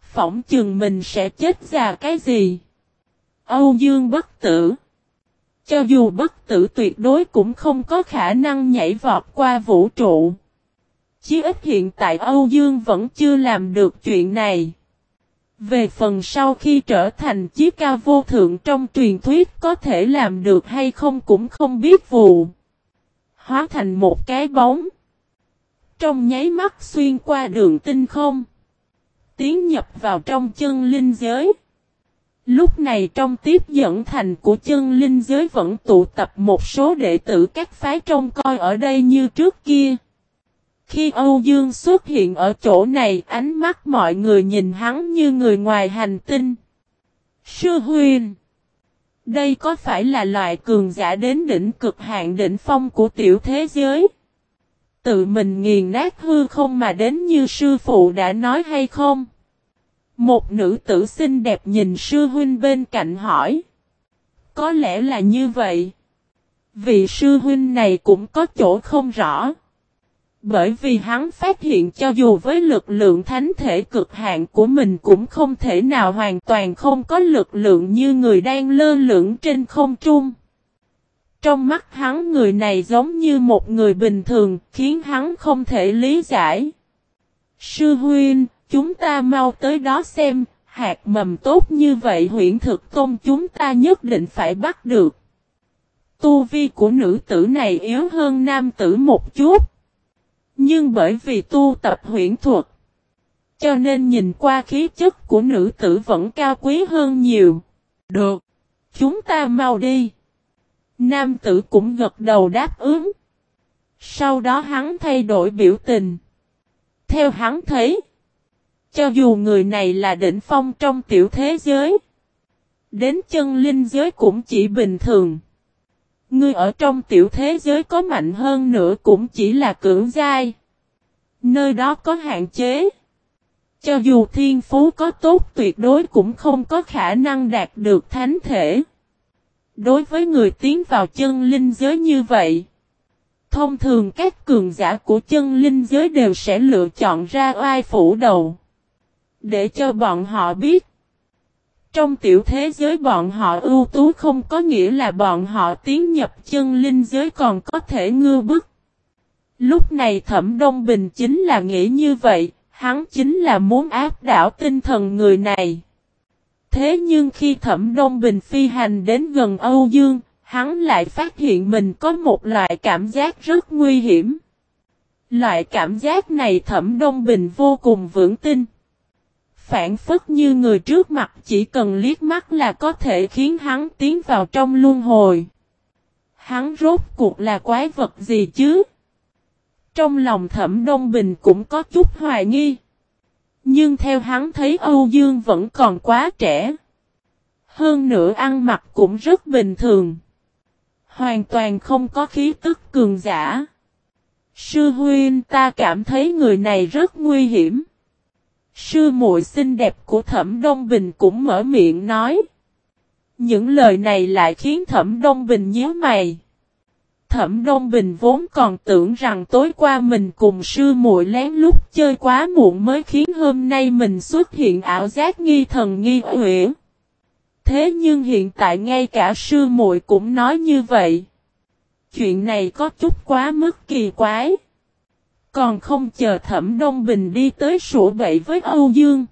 Phỏng chừng mình sẽ chết già cái gì? Âu Dương bất tử. Cho dù bất tử tuyệt đối cũng không có khả năng nhảy vọt qua vũ trụ. Chí ít hiện tại Âu Dương vẫn chưa làm được chuyện này. Về phần sau khi trở thành chiếc ca vô thượng trong truyền thuyết có thể làm được hay không cũng không biết vụ. Hóa thành một cái bóng. Trong nháy mắt xuyên qua đường tinh không. Tiến nhập vào trong chân linh giới. Lúc này trong tiếp dẫn thành của chân linh giới vẫn tụ tập một số đệ tử các phái trông coi ở đây như trước kia. Khi Âu Dương xuất hiện ở chỗ này, ánh mắt mọi người nhìn hắn như người ngoài hành tinh. Sư huyền. Đây có phải là loại cường giả đến đỉnh cực hạn đỉnh phong của tiểu thế giới? tự mình nghiền nát hư không mà đến như sư phụ đã nói hay không? Một nữ tử xinh đẹp nhìn sư huynh bên cạnh hỏi. Có lẽ là như vậy. Vị sư huynh này cũng có chỗ không rõ. Bởi vì hắn phát hiện cho dù với lực lượng thánh thể cực hạn của mình cũng không thể nào hoàn toàn không có lực lượng như người đang lơ lửng trên không trung. Trong mắt hắn người này giống như một người bình thường khiến hắn không thể lý giải. Sư huynh, chúng ta mau tới đó xem, hạt mầm tốt như vậy huyện thực tôn chúng ta nhất định phải bắt được. Tu vi của nữ tử này yếu hơn nam tử một chút. Nhưng bởi vì tu tập huyễn thuật, cho nên nhìn qua khí chất của nữ tử vẫn cao quý hơn nhiều. Được, chúng ta mau đi. Nam tử cũng gật đầu đáp ứng. Sau đó hắn thay đổi biểu tình. Theo hắn thấy, cho dù người này là đỉnh phong trong tiểu thế giới, đến chân linh giới cũng chỉ bình thường. Ngươi ở trong tiểu thế giới có mạnh hơn nữa cũng chỉ là cưỡng giai. Nơi đó có hạn chế. Cho dù thiên phú có tốt tuyệt đối cũng không có khả năng đạt được thánh thể. Đối với người tiến vào chân linh giới như vậy, thông thường các cường giả của chân linh giới đều sẽ lựa chọn ra oai phủ đầu. Để cho bọn họ biết, trong tiểu thế giới bọn họ ưu tú không có nghĩa là bọn họ tiến nhập chân linh giới còn có thể ngư bức. Lúc này Thẩm Đông Bình chính là nghĩ như vậy, hắn chính là muốn áp đảo tinh thần người này. Thế nhưng khi Thẩm Đông Bình phi hành đến gần Âu Dương, hắn lại phát hiện mình có một loại cảm giác rất nguy hiểm. Loại cảm giác này Thẩm Đông Bình vô cùng vững tin. Phản phất như người trước mặt, chỉ cần liếc mắt là có thể khiến hắn tiến vào trong luân hồi. Hắn rốt cuộc là quái vật gì chứ? Trong lòng Thẩm Đông Bình cũng có chút hoài nghi. Nhưng theo hắn thấy Âu Dương vẫn còn quá trẻ. Hơn nữa ăn mặc cũng rất bình thường. Hoàn toàn không có khí tức cường giả. Sư huynh, ta cảm thấy người này rất nguy hiểm. Sư muội xinh đẹp của Thẩm Đông Bình cũng mở miệng nói. Những lời này lại khiến Thẩm Đông Bình nhíu mày. Thẩm Đông Bình vốn còn tưởng rằng tối qua mình cùng sư muội lén lút chơi quá muộn mới khiến hôm nay mình xuất hiện ảo giác nghi thần nghi huyễn. Thế nhưng hiện tại ngay cả sư muội cũng nói như vậy. Chuyện này có chút quá mức kỳ quái. Còn không chờ Thẩm Đông Bình đi tới sủa bậy với Âu Dương.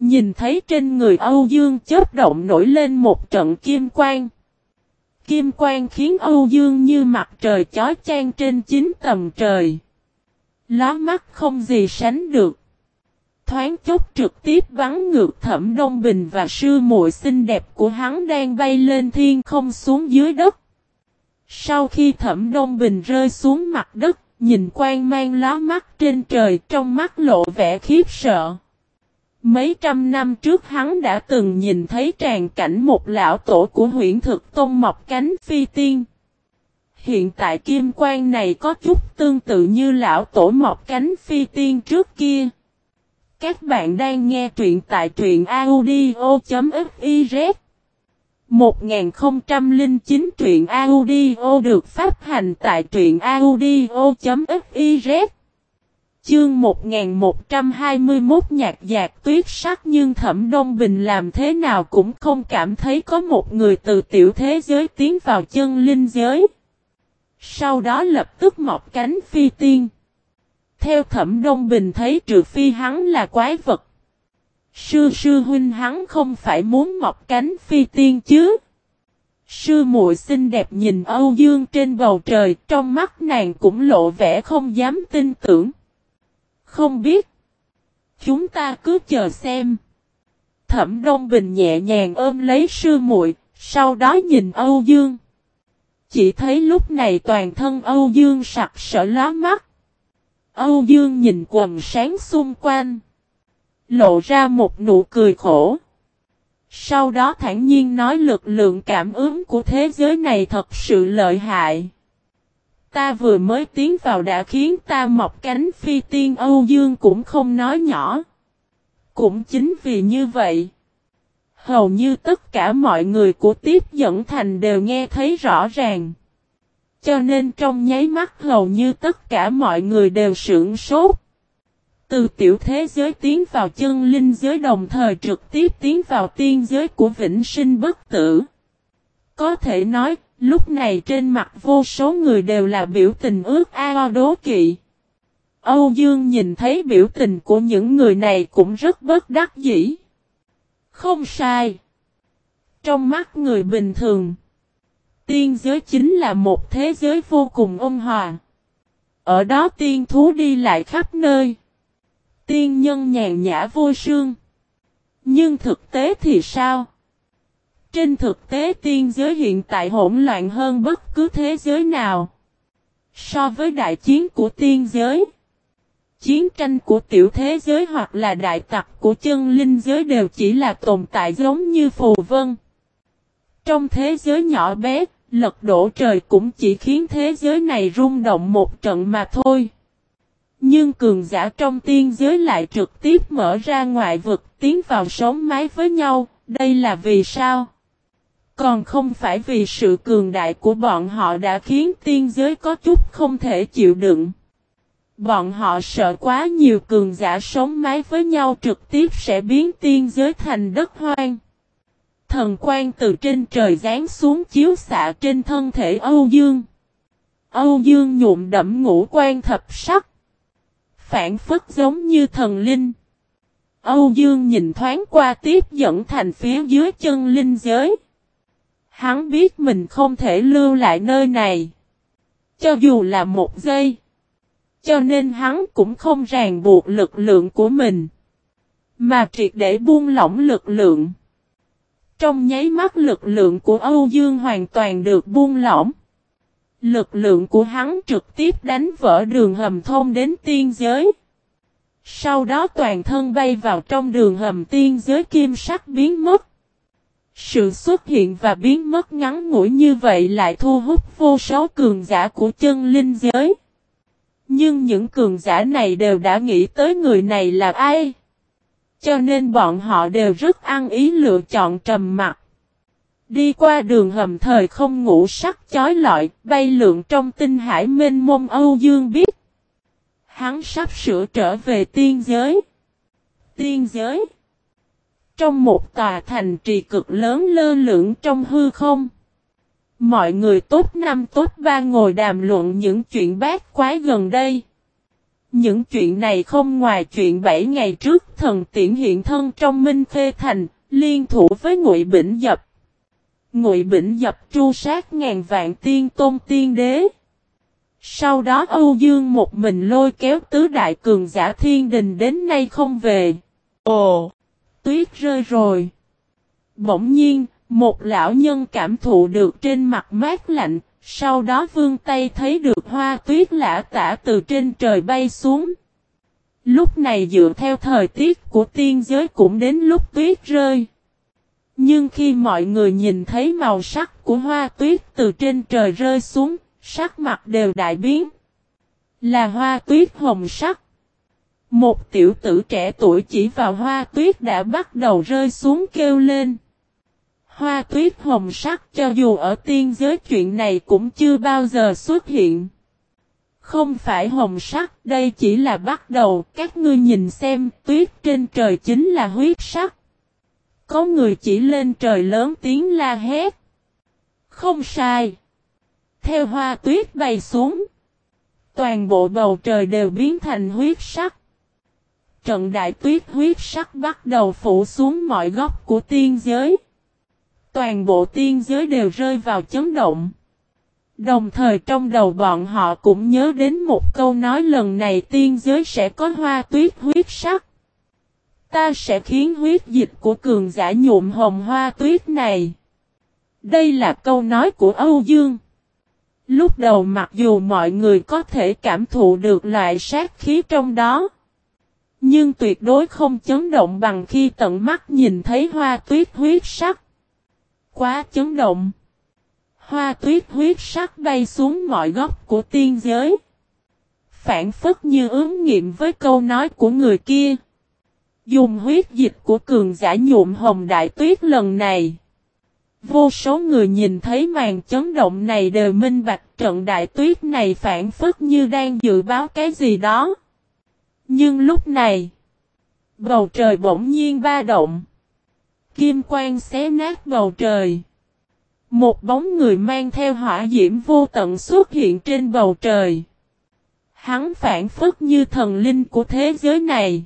Nhìn thấy trên người Âu Dương chớp động nổi lên một trận kim quang. Kim quang khiến Âu Dương như mặt trời chói chang trên chín tầng trời. Ló mắt không gì sánh được. Thoáng chốc trực tiếp bắn ngược thẩm Đông Bình và sư muội xinh đẹp của hắn đang bay lên thiên không xuống dưới đất. Sau khi thẩm Đông Bình rơi xuống mặt đất, nhìn quang mang ló mắt trên trời, trong mắt lộ vẻ khiếp sợ. Mấy trăm năm trước hắn đã từng nhìn thấy tràn cảnh một lão tổ của huyện thực tôn mọc cánh phi tiên. Hiện tại kim quang này có chút tương tự như lão tổ mọc cánh phi tiên trước kia. Các bạn đang nghe truyện tại truyện audio.fif 1009 truyện audio được phát hành tại truyện audio.fiz Chương 1121 nhạc giạc tuyết sắc nhưng Thẩm Đông Bình làm thế nào cũng không cảm thấy có một người từ tiểu thế giới tiến vào chân linh giới. Sau đó lập tức mọc cánh phi tiên. Theo Thẩm Đông Bình thấy trừ phi hắn là quái vật. Sư sư huynh hắn không phải muốn mọc cánh phi tiên chứ. Sư muội xinh đẹp nhìn Âu Dương trên bầu trời, trong mắt nàng cũng lộ vẻ không dám tin tưởng. Không biết. Chúng ta cứ chờ xem. Thẩm Đông Bình nhẹ nhàng ôm lấy sư muội, sau đó nhìn Âu Dương. Chỉ thấy lúc này toàn thân Âu Dương sặc sỡ lóa mắt. Âu Dương nhìn quần sáng xung quanh. Lộ ra một nụ cười khổ. Sau đó thản nhiên nói lực lượng cảm ứng của thế giới này thật sự lợi hại. Ta vừa mới tiến vào đã khiến ta mọc cánh phi tiên Âu Dương cũng không nói nhỏ. Cũng chính vì như vậy. Hầu như tất cả mọi người của tiếp dẫn thành đều nghe thấy rõ ràng. Cho nên trong nháy mắt hầu như tất cả mọi người đều sưởng sốt. Từ tiểu thế giới tiến vào chân linh giới đồng thời trực tiếp tiến vào tiên giới của vĩnh sinh bất tử. Có thể nói, lúc này trên mặt vô số người đều là biểu tình ước ao đố kỵ. Âu Dương nhìn thấy biểu tình của những người này cũng rất bất đắc dĩ. Không sai. Trong mắt người bình thường, tiên giới chính là một thế giới vô cùng ôn hòa. Ở đó tiên thú đi lại khắp nơi. Tiên nhân nhàn nhã vô sương. Nhưng thực tế thì sao? Trên thực tế tiên giới hiện tại hỗn loạn hơn bất cứ thế giới nào. So với đại chiến của tiên giới, chiến tranh của tiểu thế giới hoặc là đại tặc của chân linh giới đều chỉ là tồn tại giống như phù vân. Trong thế giới nhỏ bé, lật đổ trời cũng chỉ khiến thế giới này rung động một trận mà thôi. Nhưng cường giả trong tiên giới lại trực tiếp mở ra ngoại vực tiến vào sống mái với nhau, đây là vì sao? Còn không phải vì sự cường đại của bọn họ đã khiến tiên giới có chút không thể chịu đựng. Bọn họ sợ quá nhiều cường giả sống mái với nhau trực tiếp sẽ biến tiên giới thành đất hoang. Thần quan từ trên trời giáng xuống chiếu xạ trên thân thể Âu Dương. Âu Dương nhuộm đẫm ngũ quan thập sắc. Phản phất giống như thần linh. Âu Dương nhìn thoáng qua tiếp dẫn thành phía dưới chân linh giới. Hắn biết mình không thể lưu lại nơi này. Cho dù là một giây. Cho nên hắn cũng không ràng buộc lực lượng của mình. Mà triệt để buông lỏng lực lượng. Trong nháy mắt lực lượng của Âu Dương hoàn toàn được buông lỏng. Lực lượng của hắn trực tiếp đánh vỡ đường hầm thông đến tiên giới. Sau đó toàn thân bay vào trong đường hầm tiên giới kim sắc biến mất. Sự xuất hiện và biến mất ngắn ngủi như vậy lại thu hút vô số cường giả của chân linh giới. Nhưng những cường giả này đều đã nghĩ tới người này là ai. Cho nên bọn họ đều rất ăn ý lựa chọn trầm mặt. Đi qua đường hầm thời không ngủ sắc chói lọi, bay lượn trong tinh hải mênh mông Âu Dương biết. Hắn sắp sửa trở về tiên giới. Tiên giới. Trong một tòa thành trì cực lớn lơ lửng trong hư không. Mọi người tốt năm tốt ba ngồi đàm luận những chuyện bát quái gần đây. Những chuyện này không ngoài chuyện 7 ngày trước thần tiễn hiện thân trong Minh Khê Thành, liên thủ với Ngụy Bỉnh Dập. Ngụy Bỉnh Dập tru sát ngàn vạn tiên tôn tiên đế. Sau đó Âu Dương một mình lôi kéo tứ đại cường giả thiên đình đến nay không về. Ồ! Tuyết rơi rồi. Bỗng nhiên, một lão nhân cảm thụ được trên mặt mát lạnh, sau đó vương tay thấy được hoa tuyết lã tả từ trên trời bay xuống. Lúc này dựa theo thời tiết của tiên giới cũng đến lúc tuyết rơi. Nhưng khi mọi người nhìn thấy màu sắc của hoa tuyết từ trên trời rơi xuống, sắc mặt đều đại biến. Là hoa tuyết hồng sắc. Một tiểu tử trẻ tuổi chỉ vào hoa tuyết đã bắt đầu rơi xuống kêu lên. Hoa tuyết hồng sắc cho dù ở tiên giới chuyện này cũng chưa bao giờ xuất hiện. Không phải hồng sắc, đây chỉ là bắt đầu, các ngươi nhìn xem, tuyết trên trời chính là huyết sắc. Có người chỉ lên trời lớn tiếng la hét. Không sai. Theo hoa tuyết bay xuống. Toàn bộ bầu trời đều biến thành huyết sắc. Trận đại tuyết huyết sắc bắt đầu phủ xuống mọi góc của tiên giới. Toàn bộ tiên giới đều rơi vào chấn động. Đồng thời trong đầu bọn họ cũng nhớ đến một câu nói lần này tiên giới sẽ có hoa tuyết huyết sắc. Ta sẽ khiến huyết dịch của cường giả nhuộm hồng hoa tuyết này. Đây là câu nói của Âu Dương. Lúc đầu mặc dù mọi người có thể cảm thụ được loại sát khí trong đó. Nhưng tuyệt đối không chấn động bằng khi tận mắt nhìn thấy hoa tuyết huyết sắc. Quá chấn động. Hoa tuyết huyết sắc bay xuống mọi góc của tiên giới. Phản phất như ứng nghiệm với câu nói của người kia. Dùng huyết dịch của cường giả nhuộm hồng đại tuyết lần này. Vô số người nhìn thấy màn chấn động này đều minh bạch trận đại tuyết này phản phất như đang dự báo cái gì đó. Nhưng lúc này, bầu trời bỗng nhiên ba động. Kim quang xé nát bầu trời. Một bóng người mang theo hỏa diễm vô tận xuất hiện trên bầu trời. Hắn phản phất như thần linh của thế giới này.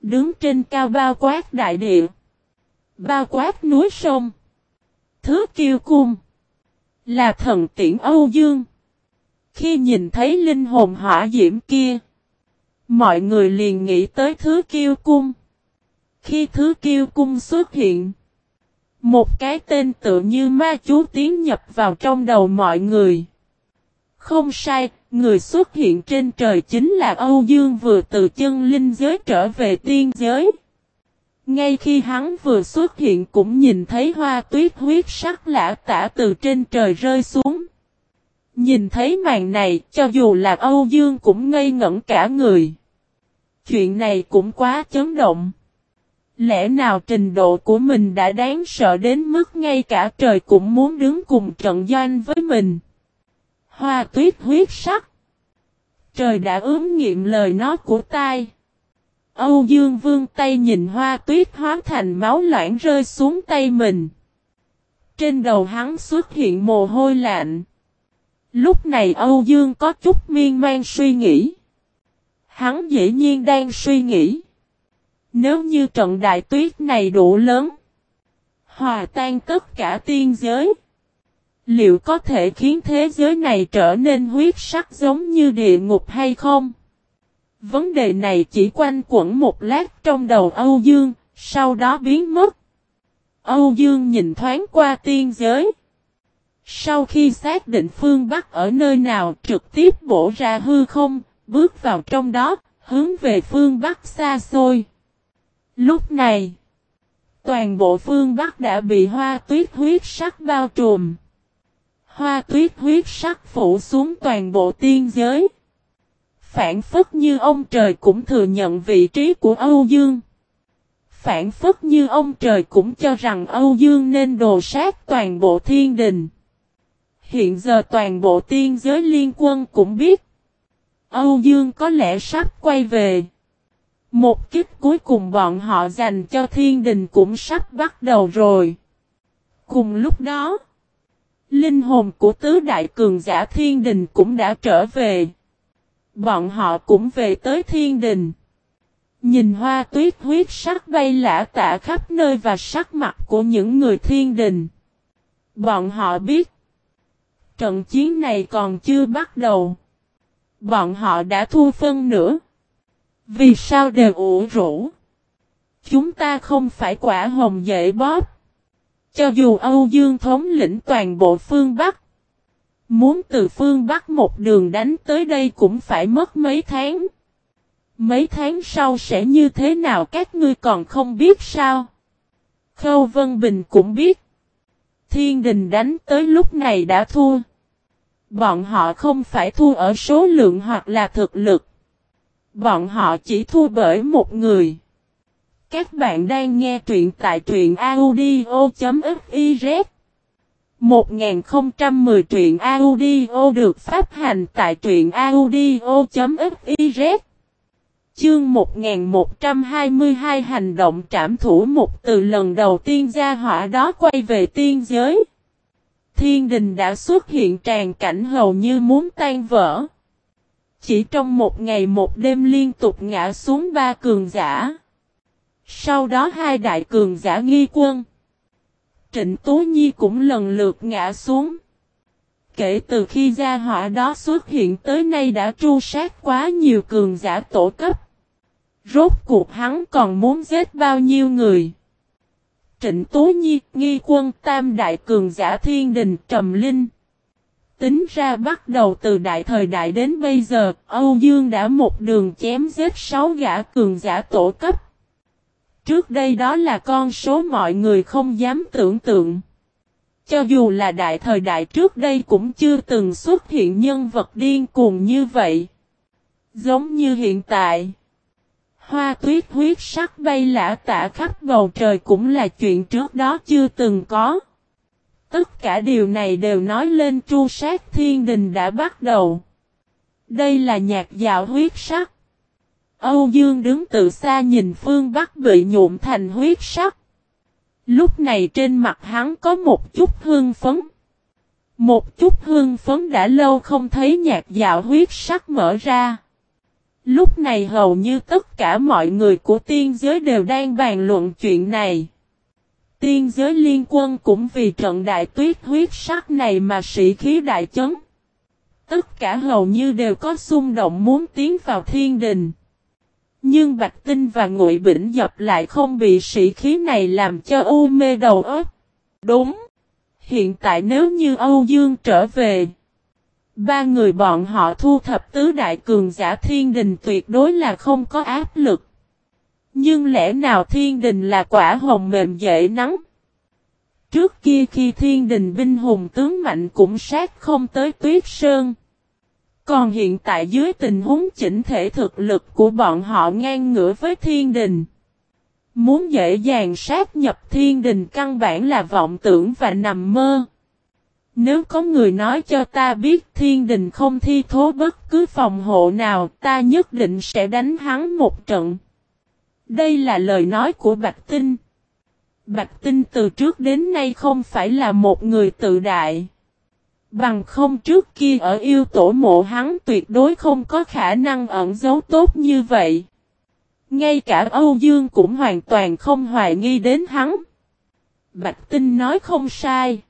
Đứng trên cao bao quát đại địa. Bao quát núi sông. Thứ kiêu cung. Là thần tiễn Âu Dương. Khi nhìn thấy linh hồn hỏa diễm kia. Mọi người liền nghĩ tới thứ kiêu cung. Khi thứ kiêu cung xuất hiện. Một cái tên tự như ma chú tiến nhập vào trong đầu mọi người. Không sai, người xuất hiện trên trời chính là Âu Dương vừa từ chân linh giới trở về tiên giới. Ngay khi hắn vừa xuất hiện cũng nhìn thấy hoa tuyết huyết sắc lã tả từ trên trời rơi xuống. Nhìn thấy màn này, cho dù là Âu Dương cũng ngây ngẩn cả người. Chuyện này cũng quá chấn động. Lẽ nào trình độ của mình đã đáng sợ đến mức ngay cả trời cũng muốn đứng cùng trận doanh với mình. Hoa tuyết huyết sắc. Trời đã ướm nghiệm lời nói của tai. Âu Dương vương tay nhìn hoa tuyết hóa thành máu loãng rơi xuống tay mình. Trên đầu hắn xuất hiện mồ hôi lạnh. Lúc này Âu Dương có chút miên man suy nghĩ. Hắn dễ nhiên đang suy nghĩ. Nếu như trận đại tuyết này đủ lớn. Hòa tan tất cả tiên giới. Liệu có thể khiến thế giới này trở nên huyết sắc giống như địa ngục hay không? Vấn đề này chỉ quanh quẩn một lát trong đầu Âu Dương, sau đó biến mất. Âu Dương nhìn thoáng qua tiên giới. Sau khi xác định phương Bắc ở nơi nào trực tiếp bổ ra hư không, bước vào trong đó, hướng về phương Bắc xa xôi. Lúc này, toàn bộ phương Bắc đã bị hoa tuyết huyết sắc bao trùm. Hoa tuyết huyết sắc phủ xuống toàn bộ tiên giới. Phản phất như ông trời cũng thừa nhận vị trí của Âu Dương. Phản phất như ông trời cũng cho rằng Âu Dương nên đồ sát toàn bộ thiên đình. Hiện giờ toàn bộ tiên giới liên quân cũng biết. Âu Dương có lẽ sắp quay về. Một kích cuối cùng bọn họ dành cho thiên đình cũng sắp bắt đầu rồi. Cùng lúc đó, linh hồn của tứ đại cường giả thiên đình cũng đã trở về. Bọn họ cũng về tới thiên đình. Nhìn hoa tuyết huyết sắc bay lã tả khắp nơi và sắc mặt của những người thiên đình. Bọn họ biết. Trận chiến này còn chưa bắt đầu. Bọn họ đã thua phân nữa. Vì sao đều ủ rũ? Chúng ta không phải quả hồng dễ bóp. Cho dù Âu Dương thống lĩnh toàn bộ phương Bắc. Muốn từ phương Bắc một đường đánh tới đây cũng phải mất mấy tháng. Mấy tháng sau sẽ như thế nào các ngươi còn không biết sao? Khâu Vân Bình cũng biết. Thiên đình đánh tới lúc này đã thua. Bọn họ không phải thua ở số lượng hoặc là thực lực. Bọn họ chỉ thua bởi một người. Các bạn đang nghe truyện tại truyện audio.fiz 1010 truyện audio được phát hành tại truyện audio.fiz Chương 1122 hành động trảm thủ một từ lần đầu tiên gia hỏa đó quay về tiên giới. Thiên đình đã xuất hiện tràn cảnh hầu như muốn tan vỡ. Chỉ trong một ngày một đêm liên tục ngã xuống ba cường giả. Sau đó hai đại cường giả nghi quân. Trịnh Tố Nhi cũng lần lượt ngã xuống. Kể từ khi gia hỏa đó xuất hiện tới nay đã tru sát quá nhiều cường giả tổ cấp. Rốt cuộc hắn còn muốn giết bao nhiêu người. Trịnh Tố Nhi, Nghi Quân, Tam Đại Cường Giả Thiên Đình, Trầm Linh. Tính ra bắt đầu từ đại thời đại đến bây giờ, Âu Dương đã một đường chém giết sáu gã cường giả tổ cấp. Trước đây đó là con số mọi người không dám tưởng tượng. Cho dù là đại thời đại trước đây cũng chưa từng xuất hiện nhân vật điên cuồng như vậy. Giống như hiện tại. Hoa tuyết huyết sắc bay lả tả khắp bầu trời cũng là chuyện trước đó chưa từng có. Tất cả điều này đều nói lên tru sát thiên đình đã bắt đầu. Đây là nhạc dạo huyết sắc. Âu Dương đứng từ xa nhìn phương Bắc bị nhuộm thành huyết sắc. Lúc này trên mặt hắn có một chút hương phấn. Một chút hương phấn đã lâu không thấy nhạc dạo huyết sắc mở ra. Lúc này hầu như tất cả mọi người của tiên giới đều đang bàn luận chuyện này. Tiên giới liên quân cũng vì trận đại tuyết huyết sắc này mà sĩ khí đại chấn. Tất cả hầu như đều có xung động muốn tiến vào thiên đình. Nhưng Bạch Tinh và Ngụy Bỉnh Dập lại không bị sĩ khí này làm cho u mê đầu óc. Đúng. Hiện tại nếu như Âu Dương trở về. Ba người bọn họ thu thập tứ đại cường giả thiên đình tuyệt đối là không có áp lực. Nhưng lẽ nào thiên đình là quả hồng mềm dễ nắng? Trước kia khi thiên đình binh hùng tướng mạnh cũng sát không tới tuyết sơn. Còn hiện tại dưới tình huống chỉnh thể thực lực của bọn họ ngang ngửa với thiên đình. Muốn dễ dàng sát nhập thiên đình căn bản là vọng tưởng và nằm mơ. Nếu có người nói cho ta biết thiên đình không thi thố bất cứ phòng hộ nào, ta nhất định sẽ đánh hắn một trận. Đây là lời nói của Bạch Tinh. Bạch Tinh từ trước đến nay không phải là một người tự đại. Bằng không trước kia ở yêu tổ mộ hắn tuyệt đối không có khả năng ẩn giấu tốt như vậy. Ngay cả Âu Dương cũng hoàn toàn không hoài nghi đến hắn. Bạch Tinh nói không sai.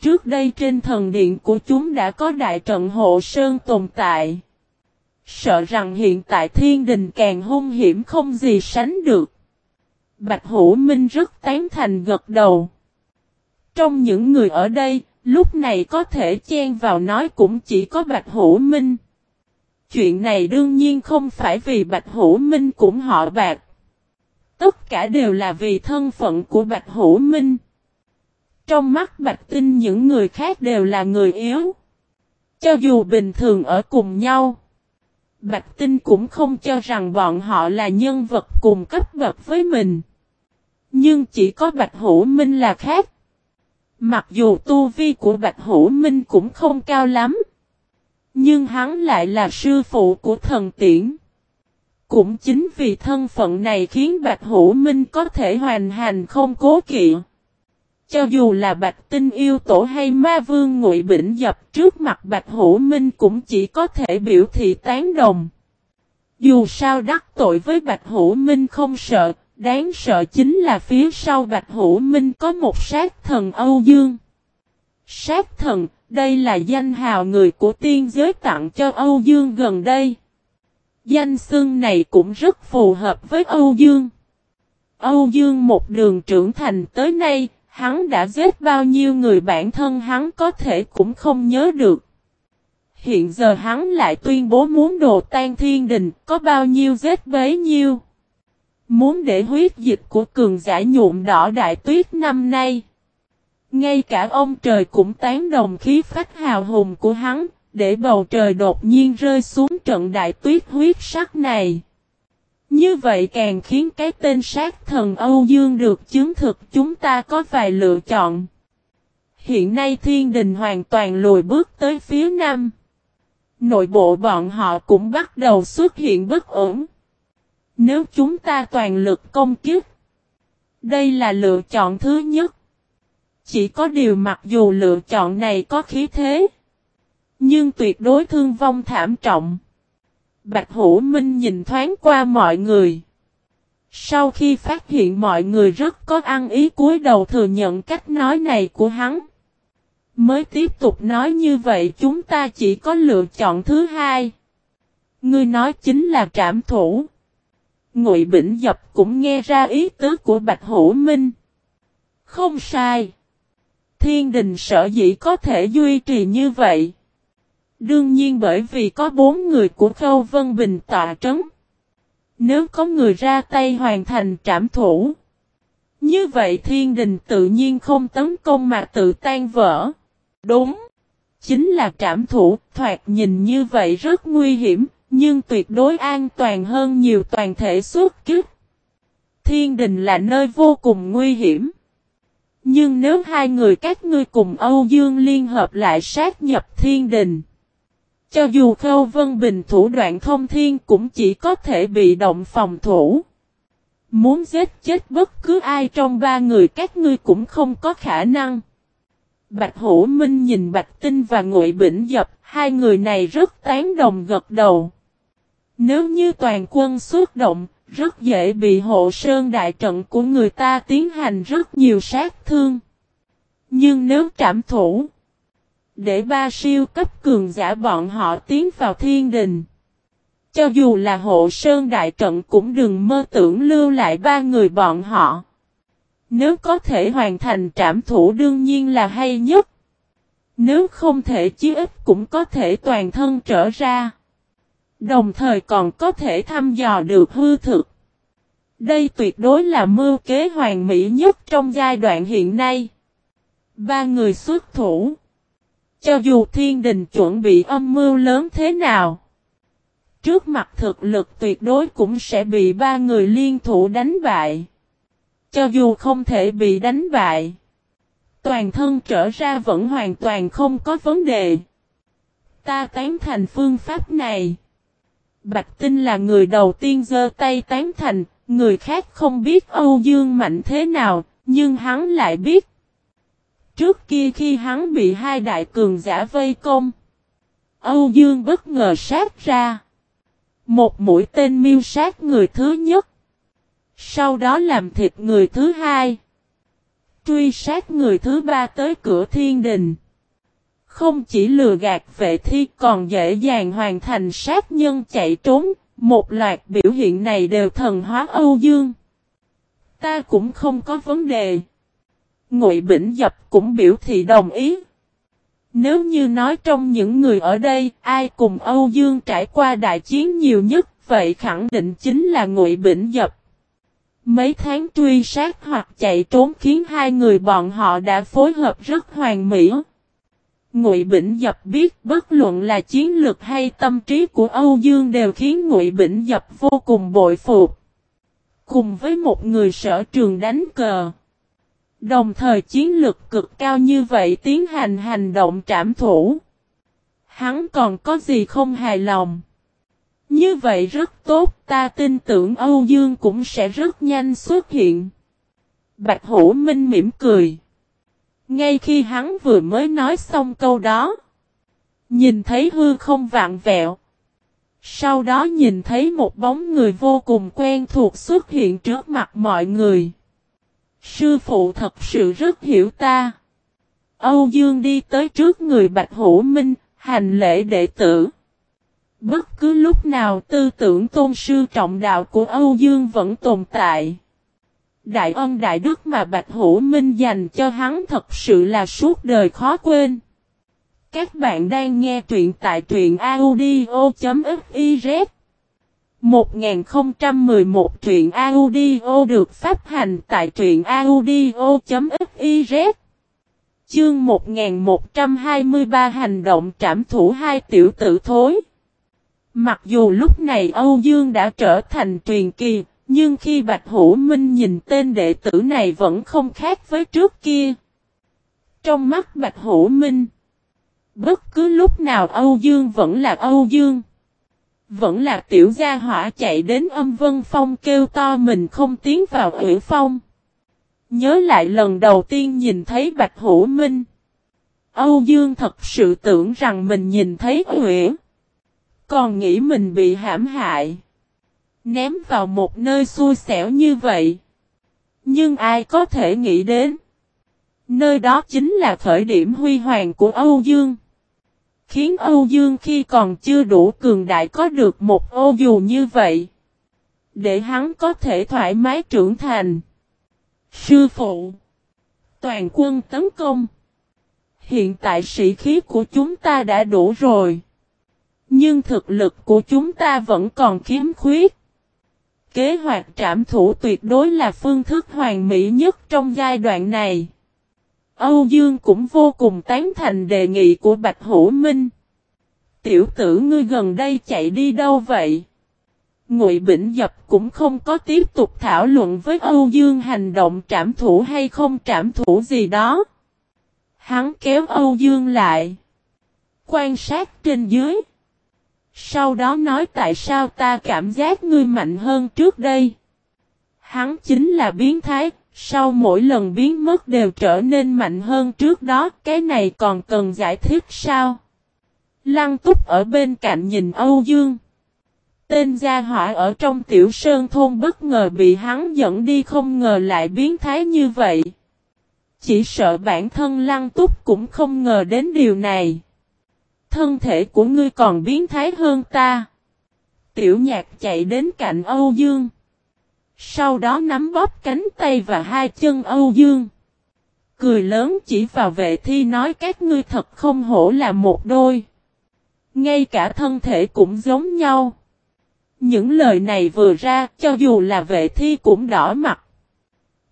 Trước đây trên thần điện của chúng đã có đại trận hộ sơn tồn tại. Sợ rằng hiện tại thiên đình càng hung hiểm không gì sánh được. Bạch Hữu Minh rất tán thành gật đầu. Trong những người ở đây, lúc này có thể chen vào nói cũng chỉ có Bạch Hữu Minh. Chuyện này đương nhiên không phải vì Bạch Hữu Minh cũng họ bạc. Tất cả đều là vì thân phận của Bạch Hữu Minh. Trong mắt Bạch Tinh những người khác đều là người yếu. Cho dù bình thường ở cùng nhau. Bạch Tinh cũng không cho rằng bọn họ là nhân vật cùng cấp bậc với mình. Nhưng chỉ có Bạch Hữu Minh là khác. Mặc dù tu vi của Bạch Hữu Minh cũng không cao lắm. Nhưng hắn lại là sư phụ của thần tiễn. Cũng chính vì thân phận này khiến Bạch Hữu Minh có thể hoàn hành không cố kỵ. Cho dù là Bạch Tinh yêu tổ hay Ma Vương Ngụy Bỉnh dập trước mặt Bạch Hữu Minh cũng chỉ có thể biểu thị tán đồng. Dù sao đắc tội với Bạch Hữu Minh không sợ, đáng sợ chính là phía sau Bạch Hữu Minh có một sát thần Âu Dương. Sát thần, đây là danh hào người của tiên giới tặng cho Âu Dương gần đây. Danh xưng này cũng rất phù hợp với Âu Dương. Âu Dương một đường trưởng thành tới nay, hắn đã giết bao nhiêu người bản thân hắn có thể cũng không nhớ được. Hiện giờ hắn lại tuyên bố muốn đồ tan thiên đình, có bao nhiêu giết bấy nhiêu. Muốn để huyết dịch của cường giả nhuộm đỏ đại tuyết năm nay. Ngay cả ông trời cũng tán đồng khí phách hào hùng của hắn, để bầu trời đột nhiên rơi xuống trận đại tuyết huyết sắc này. Như vậy càng khiến cái tên sát thần Âu Dương được chứng thực chúng ta có vài lựa chọn. Hiện nay thiên đình hoàn toàn lùi bước tới phía nam. Nội bộ bọn họ cũng bắt đầu xuất hiện bất ổn. Nếu chúng ta toàn lực công kiếp, đây là lựa chọn thứ nhất. Chỉ có điều mặc dù lựa chọn này có khí thế, nhưng tuyệt đối thương vong thảm trọng. Bạch Hữu Minh nhìn thoáng qua mọi người. Sau khi phát hiện mọi người rất có ăn ý cúi đầu thừa nhận cách nói này của hắn. Mới tiếp tục nói như vậy chúng ta chỉ có lựa chọn thứ hai. Ngươi nói chính là trảm thủ. Ngụy Bỉnh Dập cũng nghe ra ý tứ của Bạch Hữu Minh. Không sai. Thiên đình sở dĩ có thể duy trì như vậy. Đương nhiên bởi vì có bốn người của Khâu Vân Bình tọa trấn. Nếu có người ra tay hoàn thành trảm thủ. Như vậy thiên đình tự nhiên không tấn công mà tự tan vỡ. Đúng. Chính là trảm thủ, thoạt nhìn như vậy rất nguy hiểm, nhưng tuyệt đối an toàn hơn nhiều toàn thể xuất kích. Thiên đình là nơi vô cùng nguy hiểm. Nhưng nếu hai người các ngươi cùng Âu Dương liên hợp lại sát nhập thiên đình. Cho dù Khâu Vân Bình thủ đoạn thông thiên cũng chỉ có thể bị động phòng thủ. Muốn giết chết bất cứ ai trong ba người các ngươi cũng không có khả năng. Bạch Hữu Minh nhìn Bạch Tinh và Ngụy Bỉnh Dập, hai người này rất tán đồng gật đầu. Nếu như toàn quân xuất động, rất dễ bị hộ sơn đại trận của người ta tiến hành rất nhiều sát thương. Nhưng nếu trảm thủ, để ba siêu cấp cường giả bọn họ tiến vào thiên đình. Cho dù là hộ sơn đại trận cũng đừng mơ tưởng lưu lại ba người bọn họ. Nếu có thể hoàn thành trảm thủ đương nhiên là hay nhất. Nếu không thể chí ít cũng có thể toàn thân trở ra. Đồng thời còn có thể thăm dò được hư thực. Đây tuyệt đối là mưu kế hoàn mỹ nhất trong giai đoạn hiện nay. Ba người xuất thủ. Cho dù thiên đình chuẩn bị âm mưu lớn thế nào. Trước mặt thực lực tuyệt đối cũng sẽ bị ba người liên thủ đánh bại. Cho dù không thể bị đánh bại. Toàn thân trở ra vẫn hoàn toàn không có vấn đề. Ta tán thành phương pháp này. Bạch Tinh là người đầu tiên giơ tay tán thành, người khác không biết Âu Dương mạnh thế nào, nhưng hắn lại biết. Trước kia khi hắn bị hai đại cường giả vây công, Âu Dương bất ngờ sát ra. Một mũi tên miêu sát người thứ nhất. Sau đó làm thịt người thứ hai. Truy sát người thứ ba tới cửa thiên đình. Không chỉ lừa gạt vệ thi còn dễ dàng hoàn thành sát nhân chạy trốn, một loạt biểu hiện này đều thần hóa Âu Dương. Ta cũng không có vấn đề. Ngụy Bỉnh Dập cũng biểu thị đồng ý. Nếu như nói trong những người ở đây, ai cùng Âu Dương trải qua đại chiến nhiều nhất, vậy khẳng định chính là Ngụy Bỉnh Dập. Mấy tháng truy sát hoặc chạy trốn khiến hai người bọn họ đã phối hợp rất hoàn mỹ. Ngụy Bỉnh Dập biết bất luận là chiến lược hay tâm trí của Âu Dương đều khiến Ngụy Bỉnh Dập vô cùng bội phục. Cùng với một người sở trường đánh cờ. Đồng thời chiến lược cực cao như vậy tiến hành hành động trảm thủ. Hắn còn có gì không hài lòng. Như vậy rất tốt, ta tin tưởng Âu Dương cũng sẽ rất nhanh xuất hiện. Bạch Hữu Minh mỉm cười. Ngay khi hắn vừa mới nói xong câu đó, nhìn thấy hư không vạn vẹo. Sau đó nhìn thấy một bóng người vô cùng quen thuộc xuất hiện trước mặt mọi người. Sư phụ thật sự rất hiểu ta. Âu Dương đi tới trước người Bạch Hữu Minh, hành lễ đệ tử. Bất cứ lúc nào tư tưởng tôn sư trọng đạo của Âu Dương vẫn tồn tại. Đại ân đại đức mà Bạch Hữu Minh dành cho hắn thật sự là suốt đời khó quên. Các bạn đang nghe truyện tại truyện audio.fiz 1011 truyện audio được phát hành tại truyện audio.fiz Chương 1123 hành động trảm thủ hai tiểu tử thối. Mặc dù lúc này Âu Dương đã trở thành truyền kỳ, nhưng khi Bạch Hữu Minh nhìn tên đệ tử này vẫn không khác với trước kia. Trong mắt Bạch Hữu Minh, bất cứ lúc nào Âu Dương vẫn là Âu Dương. Vẫn là tiểu gia hỏa chạy đến âm vân phong kêu to mình không tiến vào ủy phong. Nhớ lại lần đầu tiên nhìn thấy Bạch Hữu Minh. Âu Dương thật sự tưởng rằng mình nhìn thấy Uyển. Còn nghĩ mình bị hãm hại. Ném vào một nơi xui xẻo như vậy. Nhưng ai có thể nghĩ đến. Nơi đó chính là khởi điểm huy hoàng của Âu Dương. Khiến Âu Dương khi còn chưa đủ cường đại có được một ô dù như vậy. Để hắn có thể thoải mái trưởng thành. Sư phụ. Toàn quân tấn công. Hiện tại sĩ khí của chúng ta đã đủ rồi. Nhưng thực lực của chúng ta vẫn còn khiếm khuyết. Kế hoạch trảm thủ tuyệt đối là phương thức hoàn mỹ nhất trong giai đoạn này. Âu Dương cũng vô cùng tán thành đề nghị của Bạch Hữu Minh. Tiểu tử ngươi gần đây chạy đi đâu vậy? Ngụy Bỉnh Dập cũng không có tiếp tục thảo luận với Âu Dương hành động trảm thủ hay không trảm thủ gì đó. Hắn kéo Âu Dương lại. Quan sát trên dưới. Sau đó nói tại sao ta cảm giác ngươi mạnh hơn trước đây. Hắn chính là biến thái, sau mỗi lần biến mất đều trở nên mạnh hơn trước đó, cái này còn cần giải thích sao? Lăng túc ở bên cạnh nhìn Âu Dương. Tên gia hỏa ở trong tiểu sơn thôn bất ngờ bị hắn dẫn đi không ngờ lại biến thái như vậy. Chỉ sợ bản thân lăng túc cũng không ngờ đến điều này. Thân thể của ngươi còn biến thái hơn ta. Tiểu nhạc chạy đến cạnh Âu Dương. Sau đó nắm bóp cánh tay và hai chân Âu Dương. Cười lớn chỉ vào vệ thi nói các ngươi thật không hổ là một đôi. Ngay cả thân thể cũng giống nhau. Những lời này vừa ra cho dù là vệ thi cũng đỏ mặt.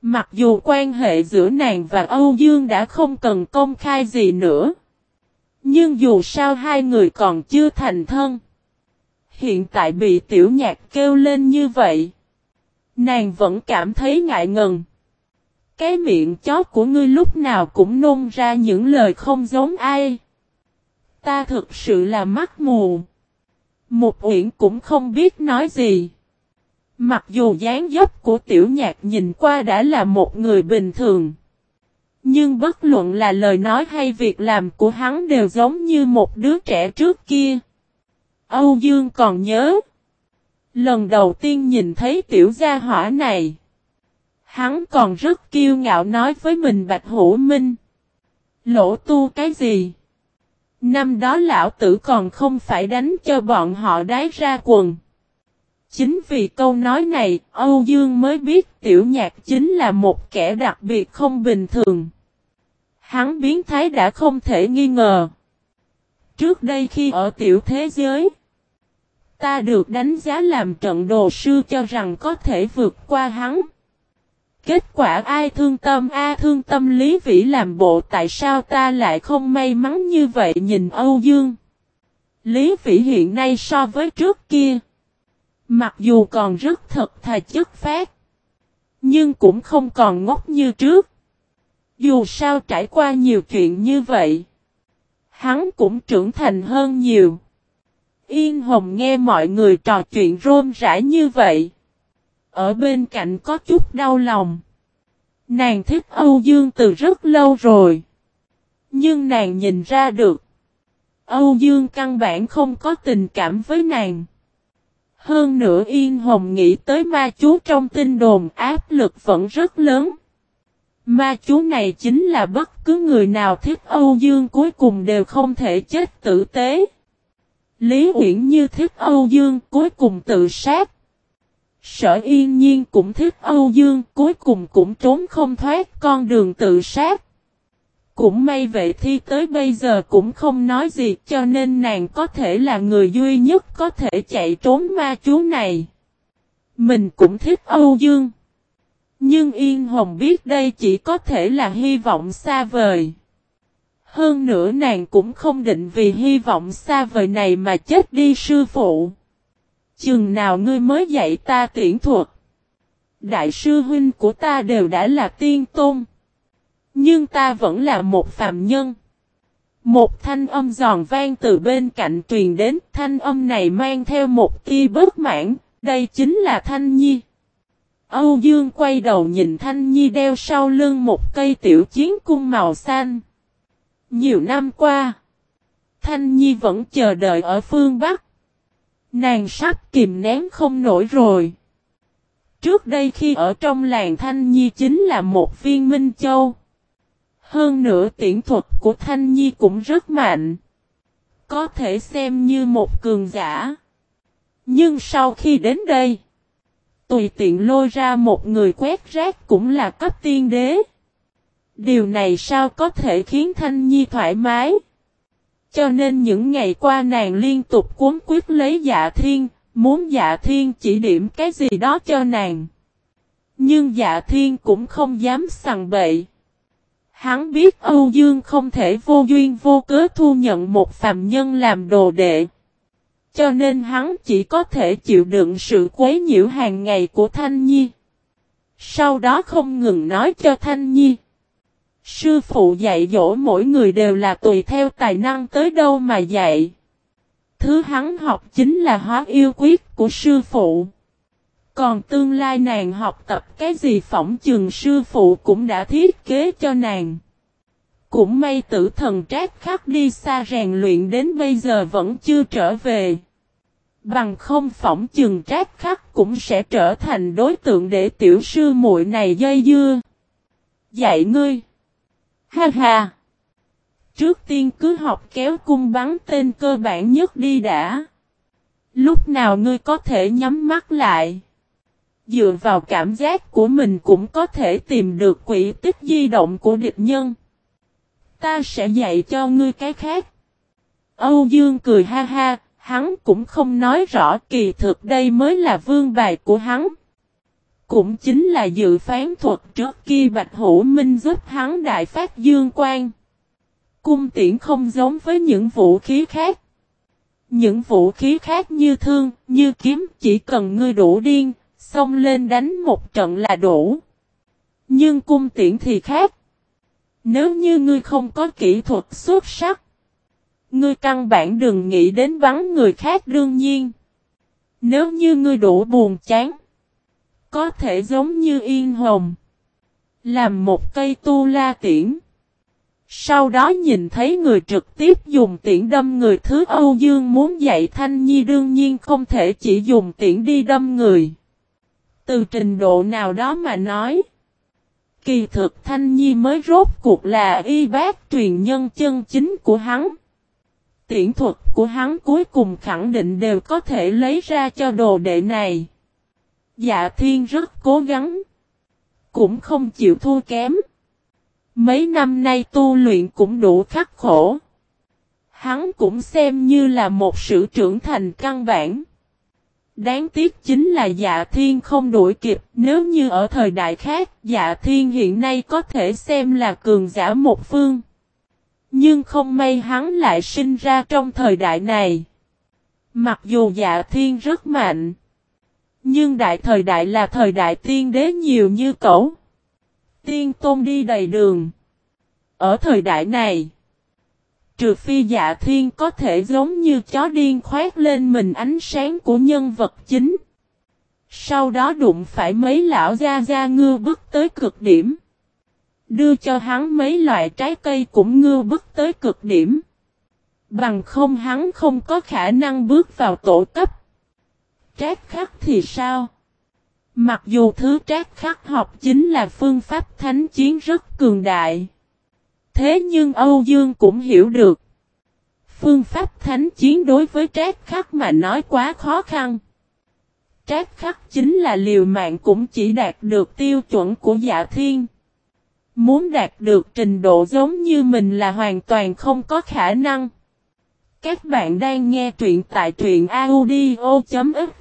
Mặc dù quan hệ giữa nàng và Âu Dương đã không cần công khai gì nữa. Nhưng dù sao hai người còn chưa thành thân. Hiện tại bị tiểu nhạc kêu lên như vậy. Nàng vẫn cảm thấy ngại ngần. Cái miệng chó của ngươi lúc nào cũng nôn ra những lời không giống ai. Ta thực sự là mắt mù. Một uyển cũng không biết nói gì. Mặc dù dáng dấp của tiểu nhạc nhìn qua đã là một người bình thường. Nhưng bất luận là lời nói hay việc làm của hắn đều giống như một đứa trẻ trước kia. Âu Dương còn nhớ. Lần đầu tiên nhìn thấy tiểu gia hỏa này. Hắn còn rất kiêu ngạo nói với mình Bạch Hữu Minh. Lỗ tu cái gì? Năm đó lão tử còn không phải đánh cho bọn họ đái ra quần. Chính vì câu nói này, Âu Dương mới biết tiểu nhạc chính là một kẻ đặc biệt không bình thường. Hắn biến thái đã không thể nghi ngờ. Trước đây khi ở tiểu thế giới, ta được đánh giá làm trận đồ sư cho rằng có thể vượt qua hắn. Kết quả ai thương tâm a thương tâm Lý Vĩ làm bộ tại sao ta lại không may mắn như vậy nhìn Âu Dương. Lý Vĩ hiện nay so với trước kia. Mặc dù còn rất thật thà chất phát. Nhưng cũng không còn ngốc như trước. Dù sao trải qua nhiều chuyện như vậy. Hắn cũng trưởng thành hơn nhiều. Yên Hồng nghe mọi người trò chuyện rôm rãi như vậy. Ở bên cạnh có chút đau lòng. Nàng thích Âu Dương từ rất lâu rồi. Nhưng nàng nhìn ra được. Âu Dương căn bản không có tình cảm với nàng. Hơn nữa Yên Hồng nghĩ tới ma chú trong tinh đồn áp lực vẫn rất lớn. Ma chú này chính là bất cứ người nào thích Âu Dương cuối cùng đều không thể chết tử tế. Lý Uyển Như thích Âu Dương cuối cùng tự sát. Sở yên nhiên cũng thích Âu Dương, cuối cùng cũng trốn không thoát con đường tự sát. Cũng may vệ thi tới bây giờ cũng không nói gì, cho nên nàng có thể là người duy nhất có thể chạy trốn ma chú này. Mình cũng thích Âu Dương. Nhưng Yên Hồng biết đây chỉ có thể là hy vọng xa vời. Hơn nữa nàng cũng không định vì hy vọng xa vời này mà chết đi sư phụ. Chừng nào ngươi mới dạy ta tiễn thuật. Đại sư huynh của ta đều đã là tiên tôn. Nhưng ta vẫn là một phạm nhân. Một thanh âm giòn vang từ bên cạnh truyền đến thanh âm này mang theo một tia bất mãn, đây chính là Thanh Nhi. Âu Dương quay đầu nhìn Thanh Nhi đeo sau lưng một cây tiểu chiến cung màu xanh. Nhiều năm qua, Thanh Nhi vẫn chờ đợi ở phương Bắc. Nàng sắp kìm nén không nổi rồi. Trước đây khi ở trong làng Thanh Nhi chính là một viên Minh Châu. Hơn nữa tiễn thuật của Thanh Nhi cũng rất mạnh. Có thể xem như một cường giả. Nhưng sau khi đến đây, tùy tiện lôi ra một người quét rác cũng là cấp tiên đế. Điều này sao có thể khiến Thanh Nhi thoải mái? Cho nên những ngày qua nàng liên tục cuốn quyết lấy dạ thiên, muốn dạ thiên chỉ điểm cái gì đó cho nàng. Nhưng dạ thiên cũng không dám sằng bậy. Hắn biết Âu Dương không thể vô duyên vô cớ thu nhận một phàm nhân làm đồ đệ. Cho nên hắn chỉ có thể chịu đựng sự quấy nhiễu hàng ngày của Thanh Nhi. Sau đó không ngừng nói cho Thanh Nhi. Sư phụ dạy dỗ mỗi người đều là tùy theo tài năng tới đâu mà dạy. Thứ hắn học chính là hóa yêu quyết của sư phụ. Còn tương lai nàng học tập cái gì phỏng trường sư phụ cũng đã thiết kế cho nàng. Cũng may tử thần trác khắc đi xa rèn luyện đến bây giờ vẫn chưa trở về. Bằng không phỏng chừng trác khắc cũng sẽ trở thành đối tượng để tiểu sư muội này dây dưa. Dạy ngươi. Ha ha. Trước tiên cứ học kéo cung bắn tên cơ bản nhất đi đã. Lúc nào ngươi có thể nhắm mắt lại. Dựa vào cảm giác của mình cũng có thể tìm được quỹ tích di động của địch nhân. Ta sẽ dạy cho ngươi cái khác. Âu Dương cười ha ha, hắn cũng không nói rõ kỳ thực đây mới là vương bài của hắn. Cũng chính là dự phán thuật trước kia Bạch Hữu Minh giúp hắn đại phát dương quan. Cung tiễn không giống với những vũ khí khác. Những vũ khí khác như thương, như kiếm chỉ cần ngươi đủ điên, xông lên đánh một trận là đủ. Nhưng cung tiễn thì khác. Nếu như ngươi không có kỹ thuật xuất sắc, ngươi căn bản đừng nghĩ đến bắn người khác đương nhiên. Nếu như ngươi đủ buồn chán, có thể giống như yên hồng, làm một cây tu la tiễn. Sau đó nhìn thấy người trực tiếp dùng tiễn đâm người thứ Âu Dương muốn dạy Thanh Nhi đương nhiên không thể chỉ dùng tiễn đi đâm người. Từ trình độ nào đó mà nói. Kỳ thực Thanh Nhi mới rốt cuộc là y bác truyền nhân chân chính của hắn. Tiễn thuật của hắn cuối cùng khẳng định đều có thể lấy ra cho đồ đệ này. Dạ thiên rất cố gắng. Cũng không chịu thua kém. Mấy năm nay tu luyện cũng đủ khắc khổ. Hắn cũng xem như là một sự trưởng thành căn bản. Đáng tiếc chính là dạ thiên không đuổi kịp, nếu như ở thời đại khác, dạ thiên hiện nay có thể xem là cường giả một phương. Nhưng không may hắn lại sinh ra trong thời đại này. Mặc dù dạ thiên rất mạnh, nhưng đại thời đại là thời đại tiên đế nhiều như cẩu. Tiên tôn đi đầy đường. Ở thời đại này, trừ phi dạ thiên có thể giống như chó điên khoét lên mình ánh sáng của nhân vật chính. Sau đó đụng phải mấy lão gia gia ngư bước tới cực điểm. Đưa cho hắn mấy loại trái cây cũng ngư bước tới cực điểm. Bằng không hắn không có khả năng bước vào tổ cấp. Trác khắc thì sao? Mặc dù thứ trác khắc học chính là phương pháp thánh chiến rất cường đại. Thế nhưng Âu Dương cũng hiểu được. Phương pháp thánh chiến đối với trác khắc mà nói quá khó khăn. Trác khắc chính là liều mạng cũng chỉ đạt được tiêu chuẩn của dạ thiên. Muốn đạt được trình độ giống như mình là hoàn toàn không có khả năng. Các bạn đang nghe truyện tại truyện audio.fiz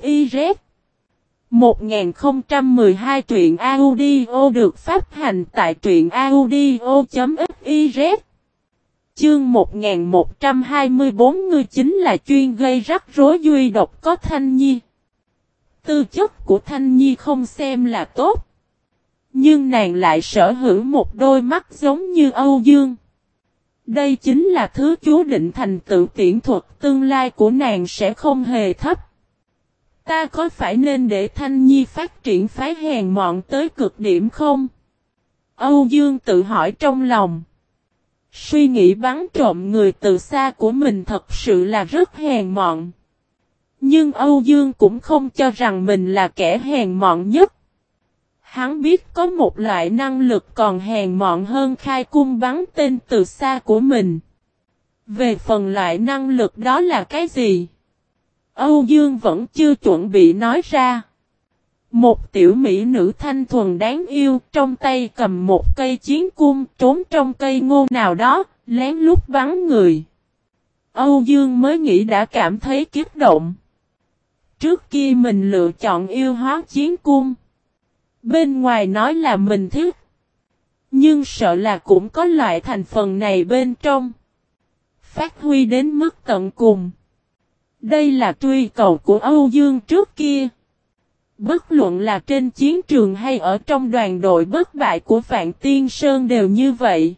1012 truyện audio được phát hành tại truyện audio.fiz Chương 1124 người chính là chuyên gây rắc rối duy độc có Thanh Nhi. Tư chất của Thanh Nhi không xem là tốt. Nhưng nàng lại sở hữu một đôi mắt giống như Âu Dương. Đây chính là thứ chú định thành tựu tiễn thuật tương lai của nàng sẽ không hề thấp. Ta có phải nên để Thanh Nhi phát triển phái hèn mọn tới cực điểm không? Âu Dương tự hỏi trong lòng. Suy nghĩ bắn trộm người từ xa của mình thật sự là rất hèn mọn. Nhưng Âu Dương cũng không cho rằng mình là kẻ hèn mọn nhất. Hắn biết có một loại năng lực còn hèn mọn hơn khai cung bắn tên từ xa của mình. Về phần loại năng lực đó là cái gì? Âu Dương vẫn chưa chuẩn bị nói ra. Một tiểu mỹ nữ thanh thuần đáng yêu trong tay cầm một cây chiến cung trốn trong cây ngô nào đó, lén lút bắn người. Âu Dương mới nghĩ đã cảm thấy kiếp động. trước kia mình lựa chọn yêu hóa chiến cung. Bên ngoài nói là mình thích. Nhưng sợ là cũng có loại thành phần này bên trong. Phát huy đến mức tận cùng. Đây là truy cầu của Âu Dương trước kia. Bất luận là trên chiến trường hay ở trong đoàn đội bất bại của Vạn Tiên Sơn đều như vậy.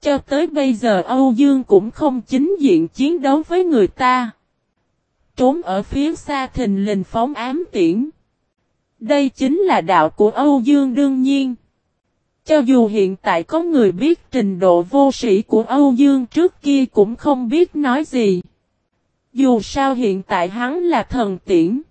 Cho tới bây giờ Âu Dương cũng không chính diện chiến đấu với người ta. Trốn ở phía xa thình lình phóng ám tiễn. Đây chính là đạo của Âu Dương đương nhiên. Cho dù hiện tại có người biết trình độ vô sĩ của Âu Dương trước kia cũng không biết nói gì. Dù sao hiện tại hắn là thần tiễn.